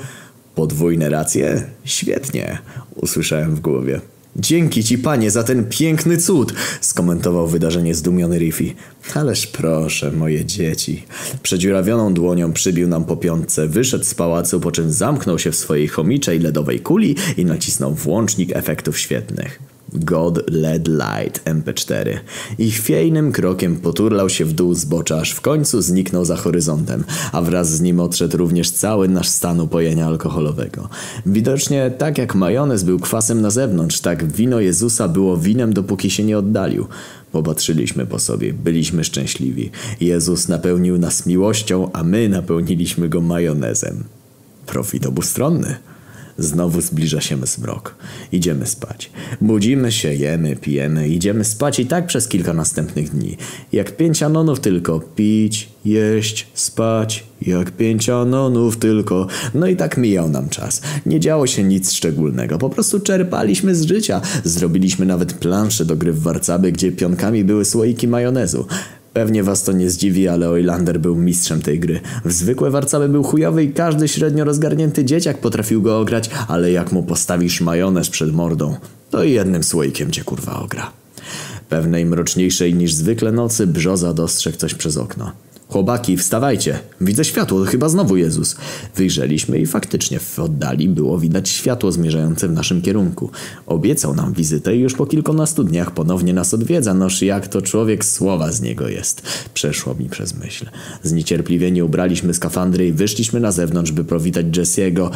Podwójne racje? Świetnie, usłyszałem w głowie. Dzięki ci, panie, za ten piękny cud, skomentował wydarzenie zdumiony Riffy. Ależ proszę, moje dzieci. Przedziurawioną dłonią przybił nam po piątce, wyszedł z pałacu, po czym zamknął się w swojej chomiczej ledowej kuli i nacisnął włącznik efektów świetnych. God Led Light MP4 i chwiejnym krokiem poturlał się w dół zbocza, aż w końcu zniknął za horyzontem, a wraz z nim odszedł również cały nasz stan upojenia alkoholowego. Widocznie tak jak majonez był kwasem na zewnątrz, tak wino Jezusa było winem dopóki się nie oddalił. Popatrzyliśmy po sobie, byliśmy szczęśliwi. Jezus napełnił nas miłością, a my napełniliśmy go majonezem. Profit obustronny. Znowu zbliża się zmrok. Idziemy spać. Budzimy się, jemy, pijemy, idziemy spać i tak przez kilka następnych dni. Jak pięć anonów tylko. Pić, jeść, spać. Jak pięć anonów tylko. No i tak mijał nam czas. Nie działo się nic szczególnego. Po prostu czerpaliśmy z życia. Zrobiliśmy nawet planszę do gry w Warcaby, gdzie pionkami były słoiki majonezu. Pewnie was to nie zdziwi, ale Oilander był mistrzem tej gry. W zwykłe warcaby był chujowy i każdy średnio rozgarnięty dzieciak potrafił go ograć, ale jak mu postawisz majonez przed mordą, to jednym słoikiem cię kurwa ogra. Pewnej mroczniejszej niż zwykle nocy Brzoza dostrzegł coś przez okno. Chłopaki, wstawajcie. Widzę światło, to chyba znowu Jezus. Wyjrzeliśmy i faktycznie w oddali było widać światło zmierzające w naszym kierunku. Obiecał nam wizytę i już po kilkunastu dniach ponownie nas odwiedza. Noż jak to człowiek słowa z niego jest. Przeszło mi przez myśl. Zniecierpliwieni ubraliśmy skafandry i wyszliśmy na zewnątrz, by powitać Jesse'ego.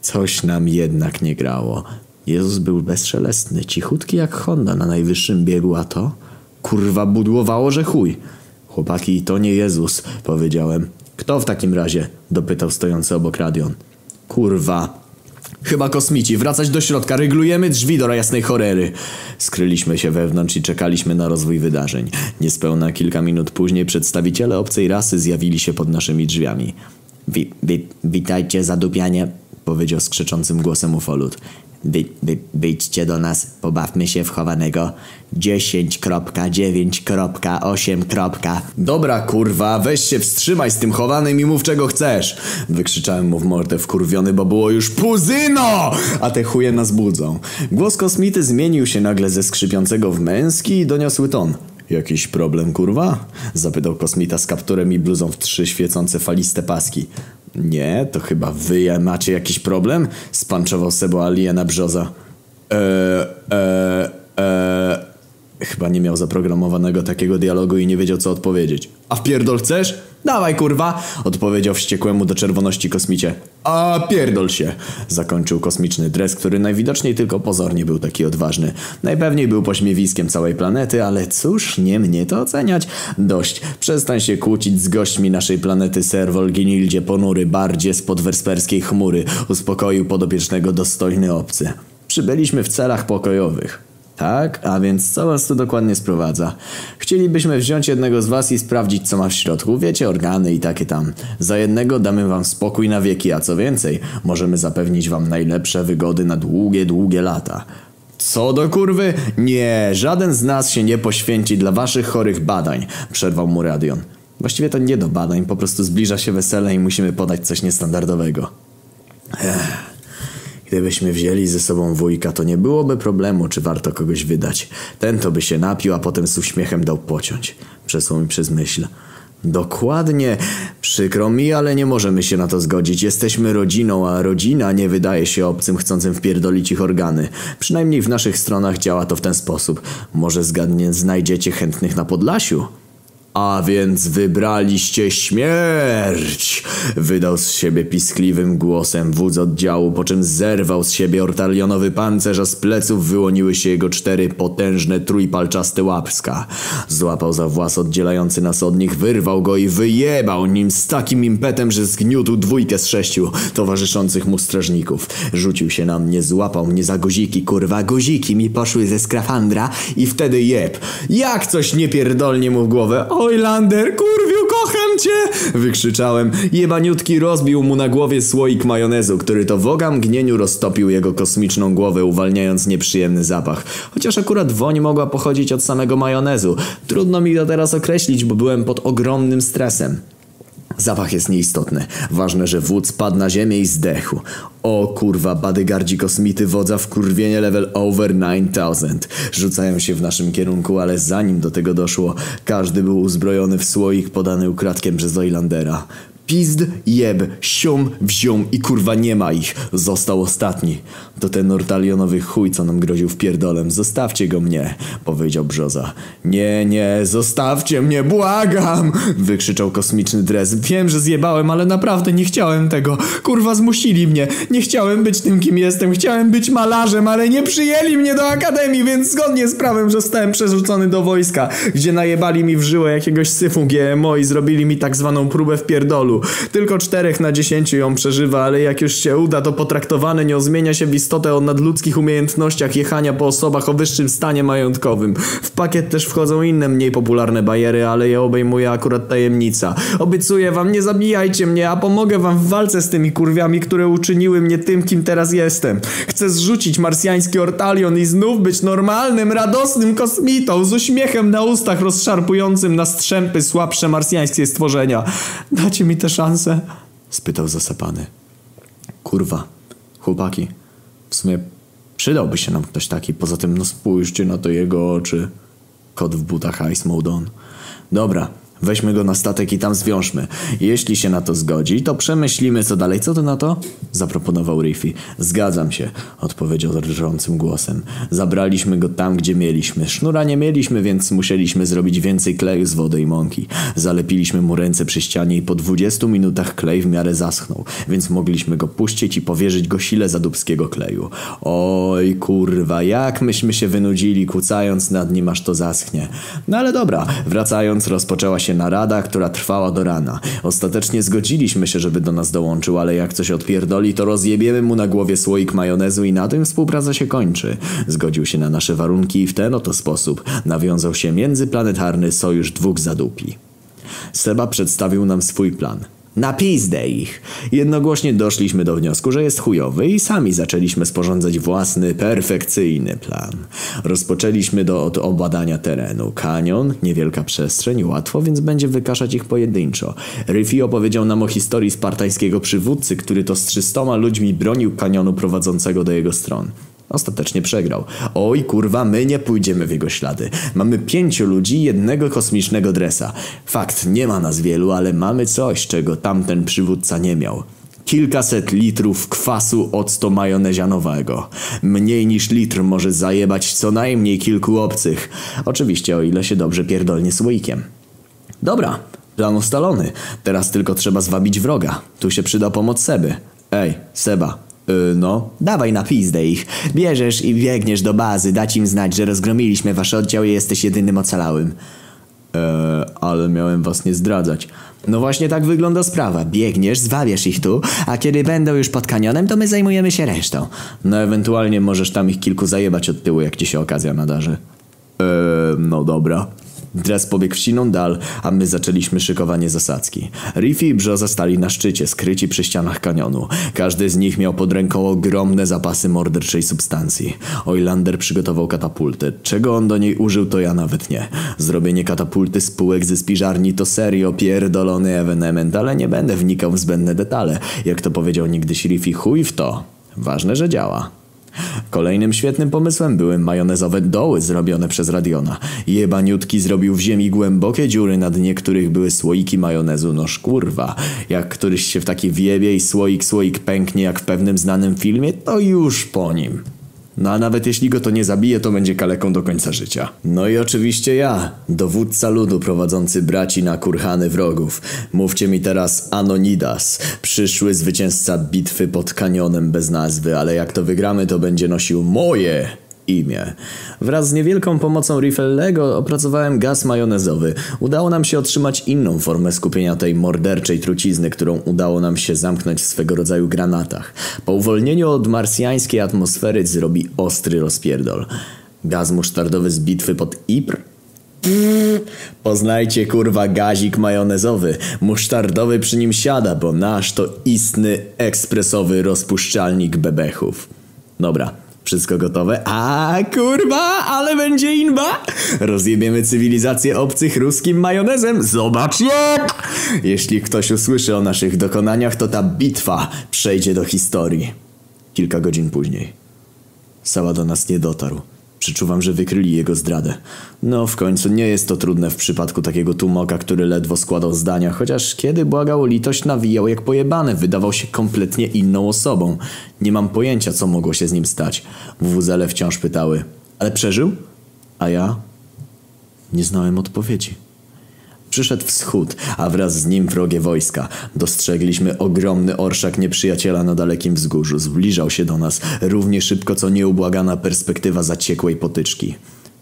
Coś nam jednak nie grało. Jezus był bezszelestny, cichutki jak Honda na najwyższym biegu, a to... Kurwa budłowało, że chuj. Chłopaki, to nie Jezus, powiedziałem. Kto w takim razie? dopytał stojący obok radion. Kurwa. Chyba kosmici, wracać do środka, ryglujemy drzwi do jasnej chorery. Skryliśmy się wewnątrz i czekaliśmy na rozwój wydarzeń. Niespełna kilka minut później przedstawiciele obcej rasy zjawili się pod naszymi drzwiami. Wi, wi, witajcie, zadupianie, powiedział skrzyczącym głosem ufolut. Wy, wy, wyjdźcie do nas, pobawmy się w chowanego. 10.9.8. Dobra kurwa, weź się wstrzymaj z tym chowanym i mów czego chcesz. Wykrzyczałem mu w mordę wkurwiony, bo było już puzyno! A te chuje nas budzą. Głos kosmity zmienił się nagle ze skrzypiącego w męski i doniosły ton. Jakiś problem, kurwa? Zapytał kosmita z kapturem i bluzą w trzy świecące faliste paski. Nie, to chyba wy macie jakiś problem? Spanczował Sebo aliena brzoza. Eee, eee, eee. Chyba nie miał zaprogramowanego takiego dialogu i nie wiedział co odpowiedzieć. A wpierdol chcesz? Dawaj kurwa! Odpowiedział wściekłemu do czerwoności kosmicie. A pierdol się! Zakończył kosmiczny dres, który najwidoczniej tylko pozornie był taki odważny. Najpewniej był pośmiewiskiem całej planety, ale cóż, nie mnie to oceniać. Dość. Przestań się kłócić z gośćmi naszej planety Serwol Ginildzie ponury, bardziej z podwersperskiej chmury. Uspokoił podopiecznego dostojny obcy. Przybyliśmy w celach pokojowych. Tak, a więc co was tu dokładnie sprowadza? Chcielibyśmy wziąć jednego z was i sprawdzić co ma w środku, wiecie, organy i takie tam. Za jednego damy wam spokój na wieki, a co więcej, możemy zapewnić wam najlepsze wygody na długie, długie lata. Co do kurwy? Nie, żaden z nas się nie poświęci dla waszych chorych badań, przerwał mu Radion. Właściwie to nie do badań, po prostu zbliża się wesele i musimy podać coś niestandardowego. Ech. Gdybyśmy wzięli ze sobą wujka, to nie byłoby problemu, czy warto kogoś wydać. Ten to by się napił, a potem z uśmiechem dał pociąć. Przesło mi przez myśl. Dokładnie. Przykro mi, ale nie możemy się na to zgodzić. Jesteśmy rodziną, a rodzina nie wydaje się obcym chcącym wpierdolić ich organy. Przynajmniej w naszych stronach działa to w ten sposób. Może zgadnie znajdziecie chętnych na Podlasiu? A więc wybraliście śmierć! Wydał z siebie piskliwym głosem wódz oddziału, po czym zerwał z siebie ortalionowy pancerz, a z pleców wyłoniły się jego cztery potężne, trójpalczaste łapska. Złapał za włas oddzielający nas od nich, wyrwał go i wyjebał nim z takim impetem, że zgniótł dwójkę z sześciu towarzyszących mu strażników. Rzucił się na mnie, złapał mnie za guziki, kurwa, guziki mi poszły ze skrafandra i wtedy jeb. Jak coś niepierdolnie mu w głowę, Hojlander, kurwiu, kocham cię! Wykrzyczałem. Jebaniutki rozbił mu na głowie słoik majonezu, który to w oga mgnieniu roztopił jego kosmiczną głowę, uwalniając nieprzyjemny zapach. Chociaż akurat woń mogła pochodzić od samego majonezu. Trudno mi to teraz określić, bo byłem pod ogromnym stresem. Zapach jest nieistotny. Ważne, że wódz padł na ziemię i zdechł. O kurwa, badygardzi kosmity wodza w kurwienie level over 9000. Rzucają się w naszym kierunku, ale zanim do tego doszło, każdy był uzbrojony w słoik podany ukradkiem przez Oilandera. Pizd, jeb, sium, wzium i kurwa nie ma ich. Został ostatni. To ten ortalionowy chuj, co nam groził w pierdolem. Zostawcie go mnie, powiedział Brzoza. Nie, nie, zostawcie mnie, błagam! Wykrzyczał kosmiczny dres. Wiem, że zjebałem, ale naprawdę nie chciałem tego. Kurwa, zmusili mnie. Nie chciałem być tym, kim jestem. Chciałem być malarzem, ale nie przyjęli mnie do akademii, więc zgodnie z prawem zostałem przerzucony do wojska, gdzie najebali mi w żyłę jakiegoś syfu GMO i zrobili mi tak zwaną próbę w pierdolu. Tylko czterech na dziesięciu ją przeżywa, ale jak już się uda, to potraktowane nią zmienia się w istotę o nadludzkich umiejętnościach jechania po osobach o wyższym stanie majątkowym. W pakiet też wchodzą inne mniej popularne bariery, ale je obejmuje akurat tajemnica. Obiecuję wam, nie zabijajcie mnie, a pomogę wam w walce z tymi kurwiami, które uczyniły mnie tym, kim teraz jestem. Chcę zrzucić marsjański ortalion i znów być normalnym, radosnym kosmitą z uśmiechem na ustach rozszarpującym na strzępy słabsze marsjańskie stworzenia. Dacie mi tę szansę? Spytał zasapany. Kurwa, chłopaki, w sumie przydałby się nam ktoś taki, poza tym no spójrzcie na to jego oczy. Kot w butach Ice Mode On. Dobra, weźmy go na statek i tam zwiążmy. Jeśli się na to zgodzi, to przemyślimy co dalej. Co ty na to? Zaproponował Riffy. Zgadzam się, odpowiedział drżącym głosem. Zabraliśmy go tam, gdzie mieliśmy. Sznura nie mieliśmy, więc musieliśmy zrobić więcej kleju z wody i mąki. Zalepiliśmy mu ręce przy ścianie i po 20 minutach klej w miarę zaschnął, więc mogliśmy go puścić i powierzyć go sile zadubskiego kleju. Oj, kurwa, jak myśmy się wynudzili, kucając nad nim, aż to zaschnie. No ale dobra, wracając, rozpoczęła się narada, która trwała do rana. Ostatecznie zgodziliśmy się, żeby do nas dołączył, ale jak coś odpierdoli, to rozjebiemy mu na głowie słoik majonezu i na tym współpraca się kończy. Zgodził się na nasze warunki i w ten oto sposób nawiązał się międzyplanetarny sojusz dwóch zadupi. Seba przedstawił nam swój plan. Na pizdę ich. Jednogłośnie doszliśmy do wniosku, że jest chujowy i sami zaczęliśmy sporządzać własny, perfekcyjny plan. Rozpoczęliśmy do, od obadania terenu. Kanion, niewielka przestrzeń, łatwo, więc będzie wykaszać ich pojedynczo. Riffy opowiedział nam o historii spartańskiego przywódcy, który to z trzystoma ludźmi bronił kanionu prowadzącego do jego stron. Ostatecznie przegrał. Oj kurwa, my nie pójdziemy w jego ślady. Mamy pięciu ludzi, jednego kosmicznego dresa. Fakt, nie ma nas wielu, ale mamy coś, czego tamten przywódca nie miał. Kilkaset litrów kwasu octo majonezianowego. Mniej niż litr może zajebać co najmniej kilku obcych. Oczywiście o ile się dobrze pierdolnie słoikiem. Dobra, plan ustalony. Teraz tylko trzeba zwabić wroga. Tu się przyda pomoc Seby. Ej, Seba, Yy, no. Dawaj na pizdę ich. Bierzesz i biegniesz do bazy, dać im znać, że rozgromiliśmy wasz oddział i jesteś jedynym ocalałym. Eee, ale miałem was nie zdradzać. No właśnie tak wygląda sprawa. Biegniesz, zwabiasz ich tu, a kiedy będą już pod kanionem, to my zajmujemy się resztą. No ewentualnie możesz tam ich kilku zajebać od tyłu, jak ci się okazja nadarzy. Eee, no dobra. Dres pobiegł wsiną dal, a my zaczęliśmy szykowanie zasadzki. Riffy i Brzo stali na szczycie, skryci przy ścianach kanionu. Każdy z nich miał pod ręką ogromne zapasy morderczej substancji. Oilander przygotował katapultę. Czego on do niej użył, to ja nawet nie. Zrobienie katapulty z półek ze spiżarni to serio pierdolony ewenement, ale nie będę wnikał w zbędne detale. Jak to powiedział niegdyś Riffy, chuj w to. Ważne, że działa. Kolejnym świetnym pomysłem były majonezowe doły zrobione przez Radiona. Jebaniutki zrobił w ziemi głębokie dziury, nad niektórych były słoiki majonezu. No szkurwa, jak któryś się w taki wiebie i słoik słoik pęknie jak w pewnym znanym filmie, to już po nim. No a nawet jeśli go to nie zabije, to będzie kaleką do końca życia. No i oczywiście ja, dowódca ludu prowadzący braci na kurhany wrogów. Mówcie mi teraz Anonidas, przyszły zwycięzca bitwy pod kanionem bez nazwy, ale jak to wygramy, to będzie nosił moje imię. Wraz z niewielką pomocą Riffellego opracowałem gaz majonezowy. Udało nam się otrzymać inną formę skupienia tej morderczej trucizny, którą udało nam się zamknąć w swego rodzaju granatach. Po uwolnieniu od marsjańskiej atmosfery zrobi ostry rozpierdol. Gaz musztardowy z bitwy pod Ypres? Poznajcie kurwa gazik majonezowy. Musztardowy przy nim siada, bo nasz to istny ekspresowy rozpuszczalnik bebechów. Dobra, wszystko gotowe? A kurwa, ale będzie inba! Rozjebiemy cywilizację obcych ruskim majonezem. Zobacz jak! Jeśli ktoś usłyszy o naszych dokonaniach, to ta bitwa przejdzie do historii. Kilka godzin później. Sała do nas nie dotarł. Przeczuwam, że wykryli jego zdradę. No, w końcu nie jest to trudne w przypadku takiego tłumoka, który ledwo składał zdania, chociaż kiedy błagał o litość, nawijał jak pojebany, wydawał się kompletnie inną osobą. Nie mam pojęcia, co mogło się z nim stać. Wuzele wciąż pytały. Ale przeżył? A ja? Nie znałem odpowiedzi. Przyszedł wschód, a wraz z nim wrogie wojska. Dostrzegliśmy ogromny orszak nieprzyjaciela na dalekim wzgórzu. Zbliżał się do nas równie szybko, co nieubłagana perspektywa zaciekłej potyczki.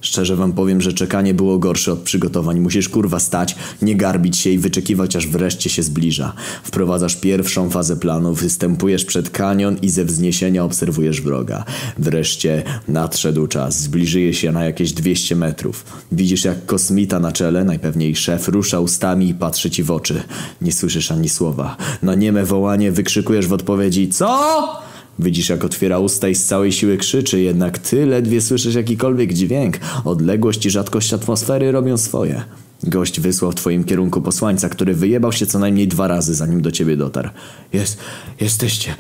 Szczerze wam powiem, że czekanie było gorsze od przygotowań. Musisz kurwa stać, nie garbić się i wyczekiwać aż wreszcie się zbliża. Wprowadzasz pierwszą fazę planu, występujesz przed kanion i ze wzniesienia obserwujesz wroga. Wreszcie nadszedł czas, zbliżyje się na jakieś 200 metrów. Widzisz jak kosmita na czele, najpewniej szef, rusza ustami i patrzy ci w oczy. Nie słyszysz ani słowa. Na nieme wołanie wykrzykujesz w odpowiedzi CO?! Widzisz, jak otwiera usta i z całej siły krzyczy, jednak ty ledwie słyszysz jakikolwiek dźwięk. Odległość i rzadkość atmosfery robią swoje. Gość wysłał w twoim kierunku posłańca, który wyjebał się co najmniej dwa razy, zanim do ciebie dotarł. Jest, jesteście,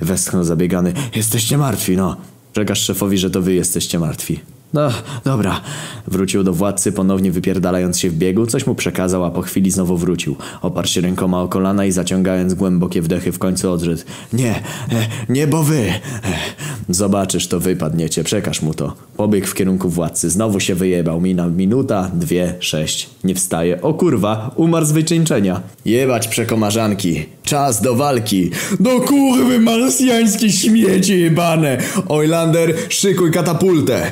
westchnął zabiegany, jesteście martwi, no. Przekaż szefowi, że to wy jesteście martwi. No, dobra. Wrócił do władcy, ponownie wypierdalając się w biegu, coś mu przekazał, a po chwili znowu wrócił. Oparł się rękoma o kolana i zaciągając głębokie wdechy w końcu odrzedł. Nie, e, nie, bo wy. E, zobaczysz, to wypadniecie, przekaż mu to. Pobiegł w kierunku władcy, znowu się wyjebał. Mina minuta, dwie, sześć. Nie wstaje. O kurwa, umarł z wycieńczenia. Jebać przekomarzanki. Czas do walki. Do kurwy marsjańskie śmieci jebane. Ojlander, szykuj katapultę.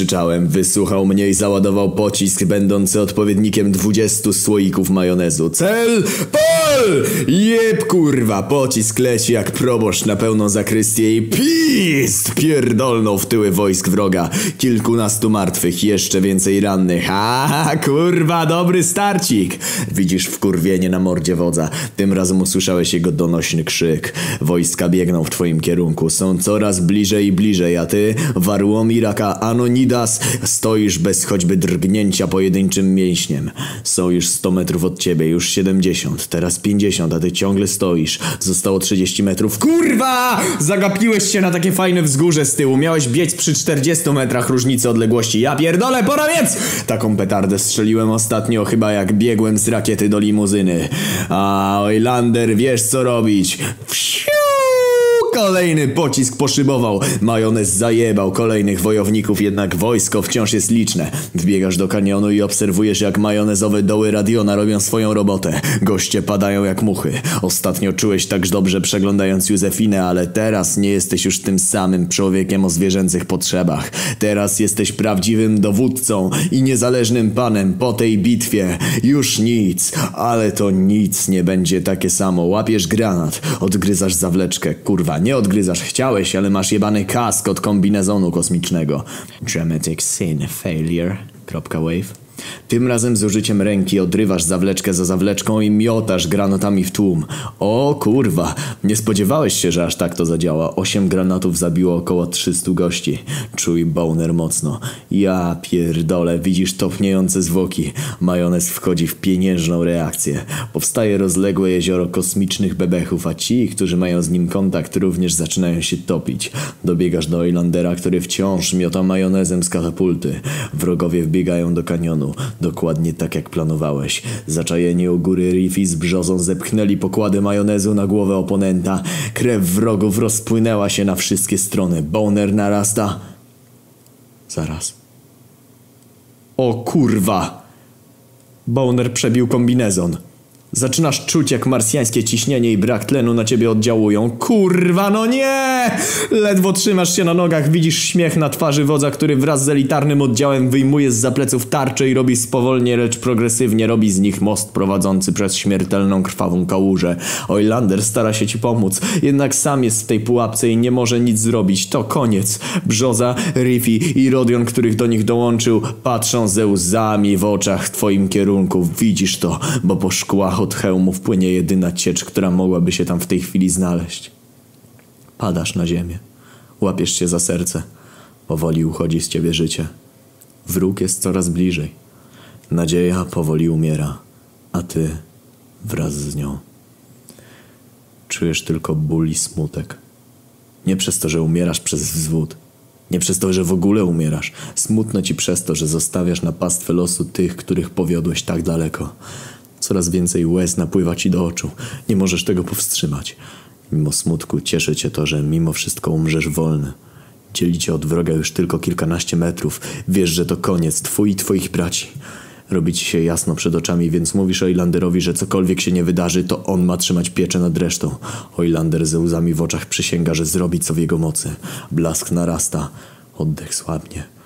Wykrzyczałem. Wysłuchał mnie i załadował pocisk będący odpowiednikiem 20 słoików majonezu. Cel! Pol! Jeb kurwa, pocisk leci jak proboszcz na pełną zakrystię i pist! Pierdolnął w tyły wojsk wroga. Kilkunastu martwych, jeszcze więcej rannych. A kurwa, dobry starcik! Widzisz wkurwienie na mordzie wodza. Tym razem usłyszałeś jego donośny krzyk. Wojska biegną w twoim kierunku. Są coraz bliżej i bliżej, a ty, Warłomiraka Anonidas, stoisz bez choćby drgnięcia pojedynczym mięśniem. Są już 100 metrów od ciebie, już 70, teraz 50, a ty ciągle stoisz. Zostało 30 metrów. Kurwa! Zagapiłeś się na takie fajne wzgórze z tyłu. Miałeś biec przy 40 metrach różnicy odległości. Ja pierdolę, pora więc! Taką petardę strzeliłem ostatnio, chyba jak biegłem z rakiety do limuzyny. A Ojlander, wiesz co robić. Wsiu! Kolejny pocisk poszybował. Majonez zajebał kolejnych wojowników, jednak wojsko wciąż jest liczne. Wbiegasz do kanionu i obserwujesz jak majonezowe doły radiona robią swoją robotę. Goście padają jak muchy. Ostatnio czułeś tak dobrze przeglądając Józefinę, ale teraz nie jesteś już tym samym człowiekiem o zwierzęcych potrzebach. Teraz jesteś prawdziwym dowódcą i niezależnym panem po tej bitwie. Już nic, ale to nic nie będzie takie samo. Łapiesz granat, odgryzasz zawleczkę. Kurwa, nie odgryzasz, chciałeś, ale masz jebany kask od kombinezonu kosmicznego. Dramatic scene failure. Wave. Tym razem z użyciem ręki odrywasz zawleczkę za zawleczką i miotasz granatami w tłum. O kurwa, nie spodziewałeś się, że aż tak to zadziała. Osiem granatów zabiło około 300 gości. Czuj boner mocno. Ja pierdolę, widzisz topniejące zwłoki. Majonez wchodzi w pieniężną reakcję. Powstaje rozległe jezioro kosmicznych bebechów, a ci, którzy mają z nim kontakt, również zaczynają się topić. Dobiegasz do Oilandera, który wciąż miota majonezem z katapulty. Wrogowie wbiegają do kanionu. Dokładnie tak jak planowałeś. Zaczajeni u góry Riffy z brzozą zepchnęli pokłady majonezu na głowę oponenta. Krew wrogów rozpłynęła się na wszystkie strony. Boner narasta. Zaraz. O kurwa! Boner przebił kombinezon. Zaczynasz czuć, jak marsjańskie ciśnienie i brak tlenu na ciebie oddziałują. Kurwa, no nie! Ledwo trzymasz się na nogach, widzisz śmiech na twarzy wodza, który wraz z elitarnym oddziałem wyjmuje z zapleców tarcze i robi spowolnie, lecz progresywnie robi z nich most prowadzący przez śmiertelną krwawą kałużę. Oilander stara się ci pomóc, jednak sam jest w tej pułapce i nie może nic zrobić. To koniec. Brzoza, Riffy i Rodion, których do nich dołączył, patrzą ze łzami w oczach w twoim kierunku. Widzisz to, bo po szkłach od hełmów płynie jedyna ciecz, która mogłaby się tam w tej chwili znaleźć. Padasz na ziemię. Łapiesz się za serce. Powoli uchodzi z ciebie życie. Wróg jest coraz bliżej. Nadzieja powoli umiera, a ty wraz z nią. Czujesz tylko ból i smutek. Nie przez to, że umierasz przez wzwód. Nie przez to, że w ogóle umierasz. Smutno ci przez to, że zostawiasz na pastwę losu tych, których powiodłeś tak daleko. Coraz więcej łez napływa ci do oczu. Nie możesz tego powstrzymać. Mimo smutku cieszy cię to, że mimo wszystko umrzesz wolny. Dzieli cię od wroga już tylko kilkanaście metrów. Wiesz, że to koniec, twój i twoich braci. Robi ci się jasno przed oczami, więc mówisz Oilanderowi, że cokolwiek się nie wydarzy, to on ma trzymać pieczę nad resztą. Oilander ze łzami w oczach przysięga, że zrobi co w jego mocy. Blask narasta, oddech słabnie.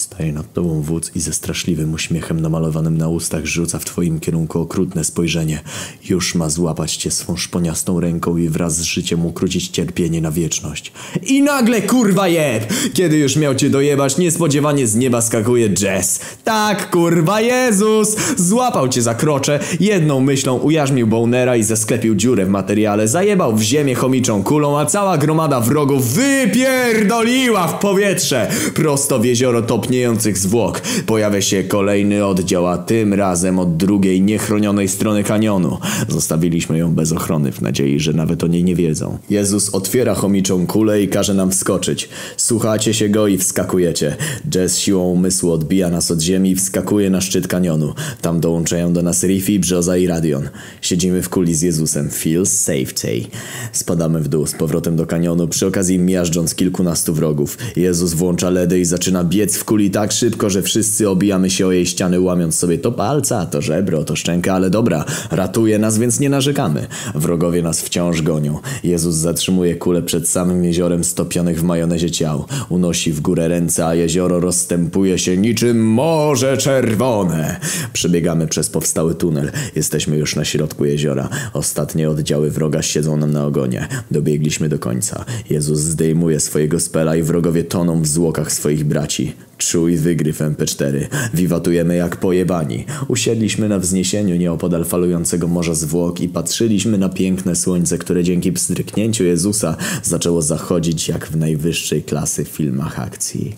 Staje nad tobą wódz i ze straszliwym uśmiechem namalowanym na ustach rzuca w twoim kierunku okrutne spojrzenie. Już ma złapać cię swą szponiastą ręką i wraz z życiem ukrócić cierpienie na wieczność. I nagle kurwa jeb! Kiedy już miał cię dojebać, niespodziewanie z nieba skakuje Jess. Tak, kurwa Jezus! Złapał cię za krocze, jedną myślą ujarzmił Bonera i zasklepił dziurę w materiale, zajebał w ziemię chomiczą kulą, a cała gromada wrogów wypierdoliła w powietrze prosto w jezioro topniejących zwłok. Pojawia się kolejny oddział, a tym razem od drugiej niechronionej strony kanionu. Zostawiliśmy ją bez ochrony w nadziei, że nawet o niej nie wiedzą. Jezus otwiera chomiczą kulę i każe nam wskoczyć. Słuchacie się go i wskakujecie. Jazz siłą umysłu odbija nas od ziemi i wskakuje na szczyt kanionu. Tam dołączają do nas Riffy, Brzoza i Radion. Siedzimy w kuli z Jezusem. Feels safety. Spadamy w dół z powrotem do kanionu, przy okazji miażdżąc kilkunastu wrogów. Jezus włącza ledy i zaczyna biec w kuli tak szybko, że wszyscy obijamy się o jej ściany, łamiąc sobie to palca, to żebro, to szczęka, ale dobra, ratuje nas, więc nie narzekamy. Wrogowie nas wciąż gonią. Jezus zatrzymuje kulę przed samym jeziorem stopionych w majonezie ciał. Unosi w górę ręce, a jezioro rozstępuje się niczym morze czerwone. Przebiegamy przez powstały tunel. Jesteśmy już na środku jeziora. Ostatnie oddziały wroga siedzą nam na ogonie. Dobiegliśmy do końca. Jezus zdejmuje swojego spela i wrogowie toną w zwłokach swoich braci. Czuj wygryw MP4. Wiwatujemy jak pojebani. Usiedliśmy na wzniesieniu nieopodal falującego morza zwłok i patrzyliśmy na piękne słońce, które dzięki pstryknięciu Jezusa zaczęło zachodzić jak w najwyższej klasy filmach akcji.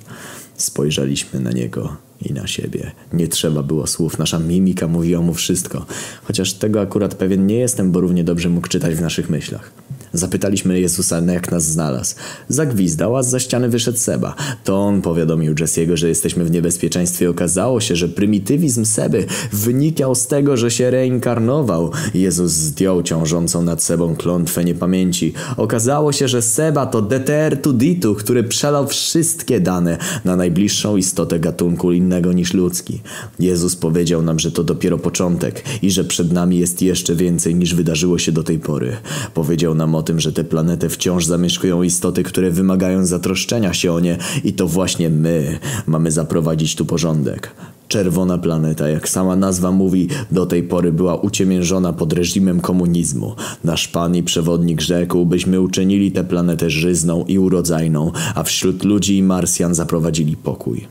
Spojrzeliśmy na niego i na siebie. Nie trzeba było słów, nasza mimika mówiła mu wszystko. Chociaż tego akurat pewien nie jestem, bo równie dobrze mógł czytać w naszych myślach. Zapytaliśmy Jezusa, jak nas znalazł. Zagwizdał, a za ściany wyszedł Seba. To on powiadomił Jesse'ego, że jesteśmy w niebezpieczeństwie. Okazało się, że prymitywizm Seby wynikał z tego, że się reinkarnował. Jezus zdjął ciążącą nad Sebą klątwę niepamięci. Okazało się, że Seba to DTR Tuditu, który przelał wszystkie dane na najbliższą istotę gatunku innego niż ludzki. Jezus powiedział nam, że to dopiero początek i że przed nami jest jeszcze więcej niż wydarzyło się do tej pory. Powiedział nam o tym, że tę planetę wciąż zamieszkują istoty, które wymagają zatroszczenia się o nie i to właśnie my mamy zaprowadzić tu porządek. Czerwona planeta, jak sama nazwa mówi, do tej pory była uciemiężona pod reżimem komunizmu. Nasz pan i przewodnik rzekł, byśmy uczynili tę planetę żyzną i urodzajną, a wśród ludzi i Marsjan zaprowadzili pokój.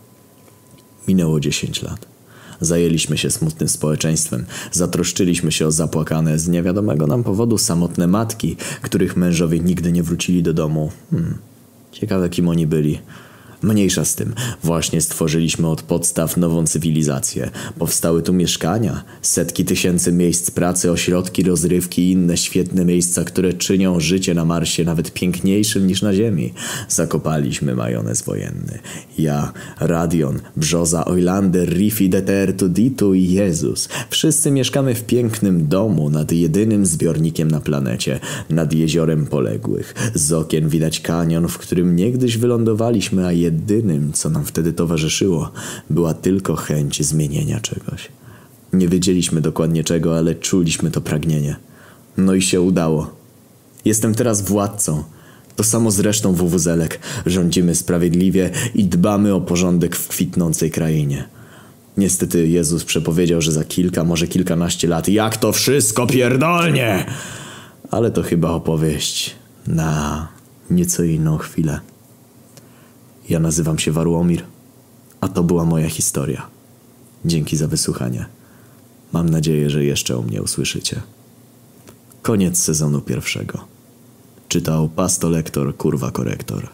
Minęło 10 lat. Zajęliśmy się smutnym społeczeństwem. Zatroszczyliśmy się o zapłakane z niewiadomego nam powodu samotne matki, których mężowie nigdy nie wrócili do domu. Hmm. Ciekawe kim oni byli. Mniejsza z tym. Właśnie stworzyliśmy od podstaw nową cywilizację. Powstały tu mieszkania, setki tysięcy miejsc pracy, ośrodki rozrywki i inne świetne miejsca, które czynią życie na Marsie nawet piękniejszym niż na Ziemi. Zakopaliśmy majonez wojenny. Ja, Radion, Brzoza, Oilander, Riffy, DTR, Tuditu i Jezus. Wszyscy mieszkamy w pięknym domu nad jedynym zbiornikiem na planecie, nad jeziorem poległych. Z okien widać kanion, w którym niegdyś wylądowaliśmy, a jedynym, co nam wtedy towarzyszyło, była tylko chęć zmienienia czegoś. Nie wiedzieliśmy dokładnie czego, ale czuliśmy to pragnienie. No i się udało. Jestem teraz władcą. To samo zresztą wuwuzelek. Rządzimy sprawiedliwie i dbamy o porządek w kwitnącej krainie. Niestety Jezus przepowiedział, że za kilka, może kilkanaście lat jak to wszystko pierdolnie! Ale to chyba opowieść na nieco inną chwilę. Ja nazywam się Warłomir, a to była moja historia. Dzięki za wysłuchanie. Mam nadzieję, że jeszcze o mnie usłyszycie. Koniec sezonu pierwszego. Czytał pastolektor, kurwa korektor.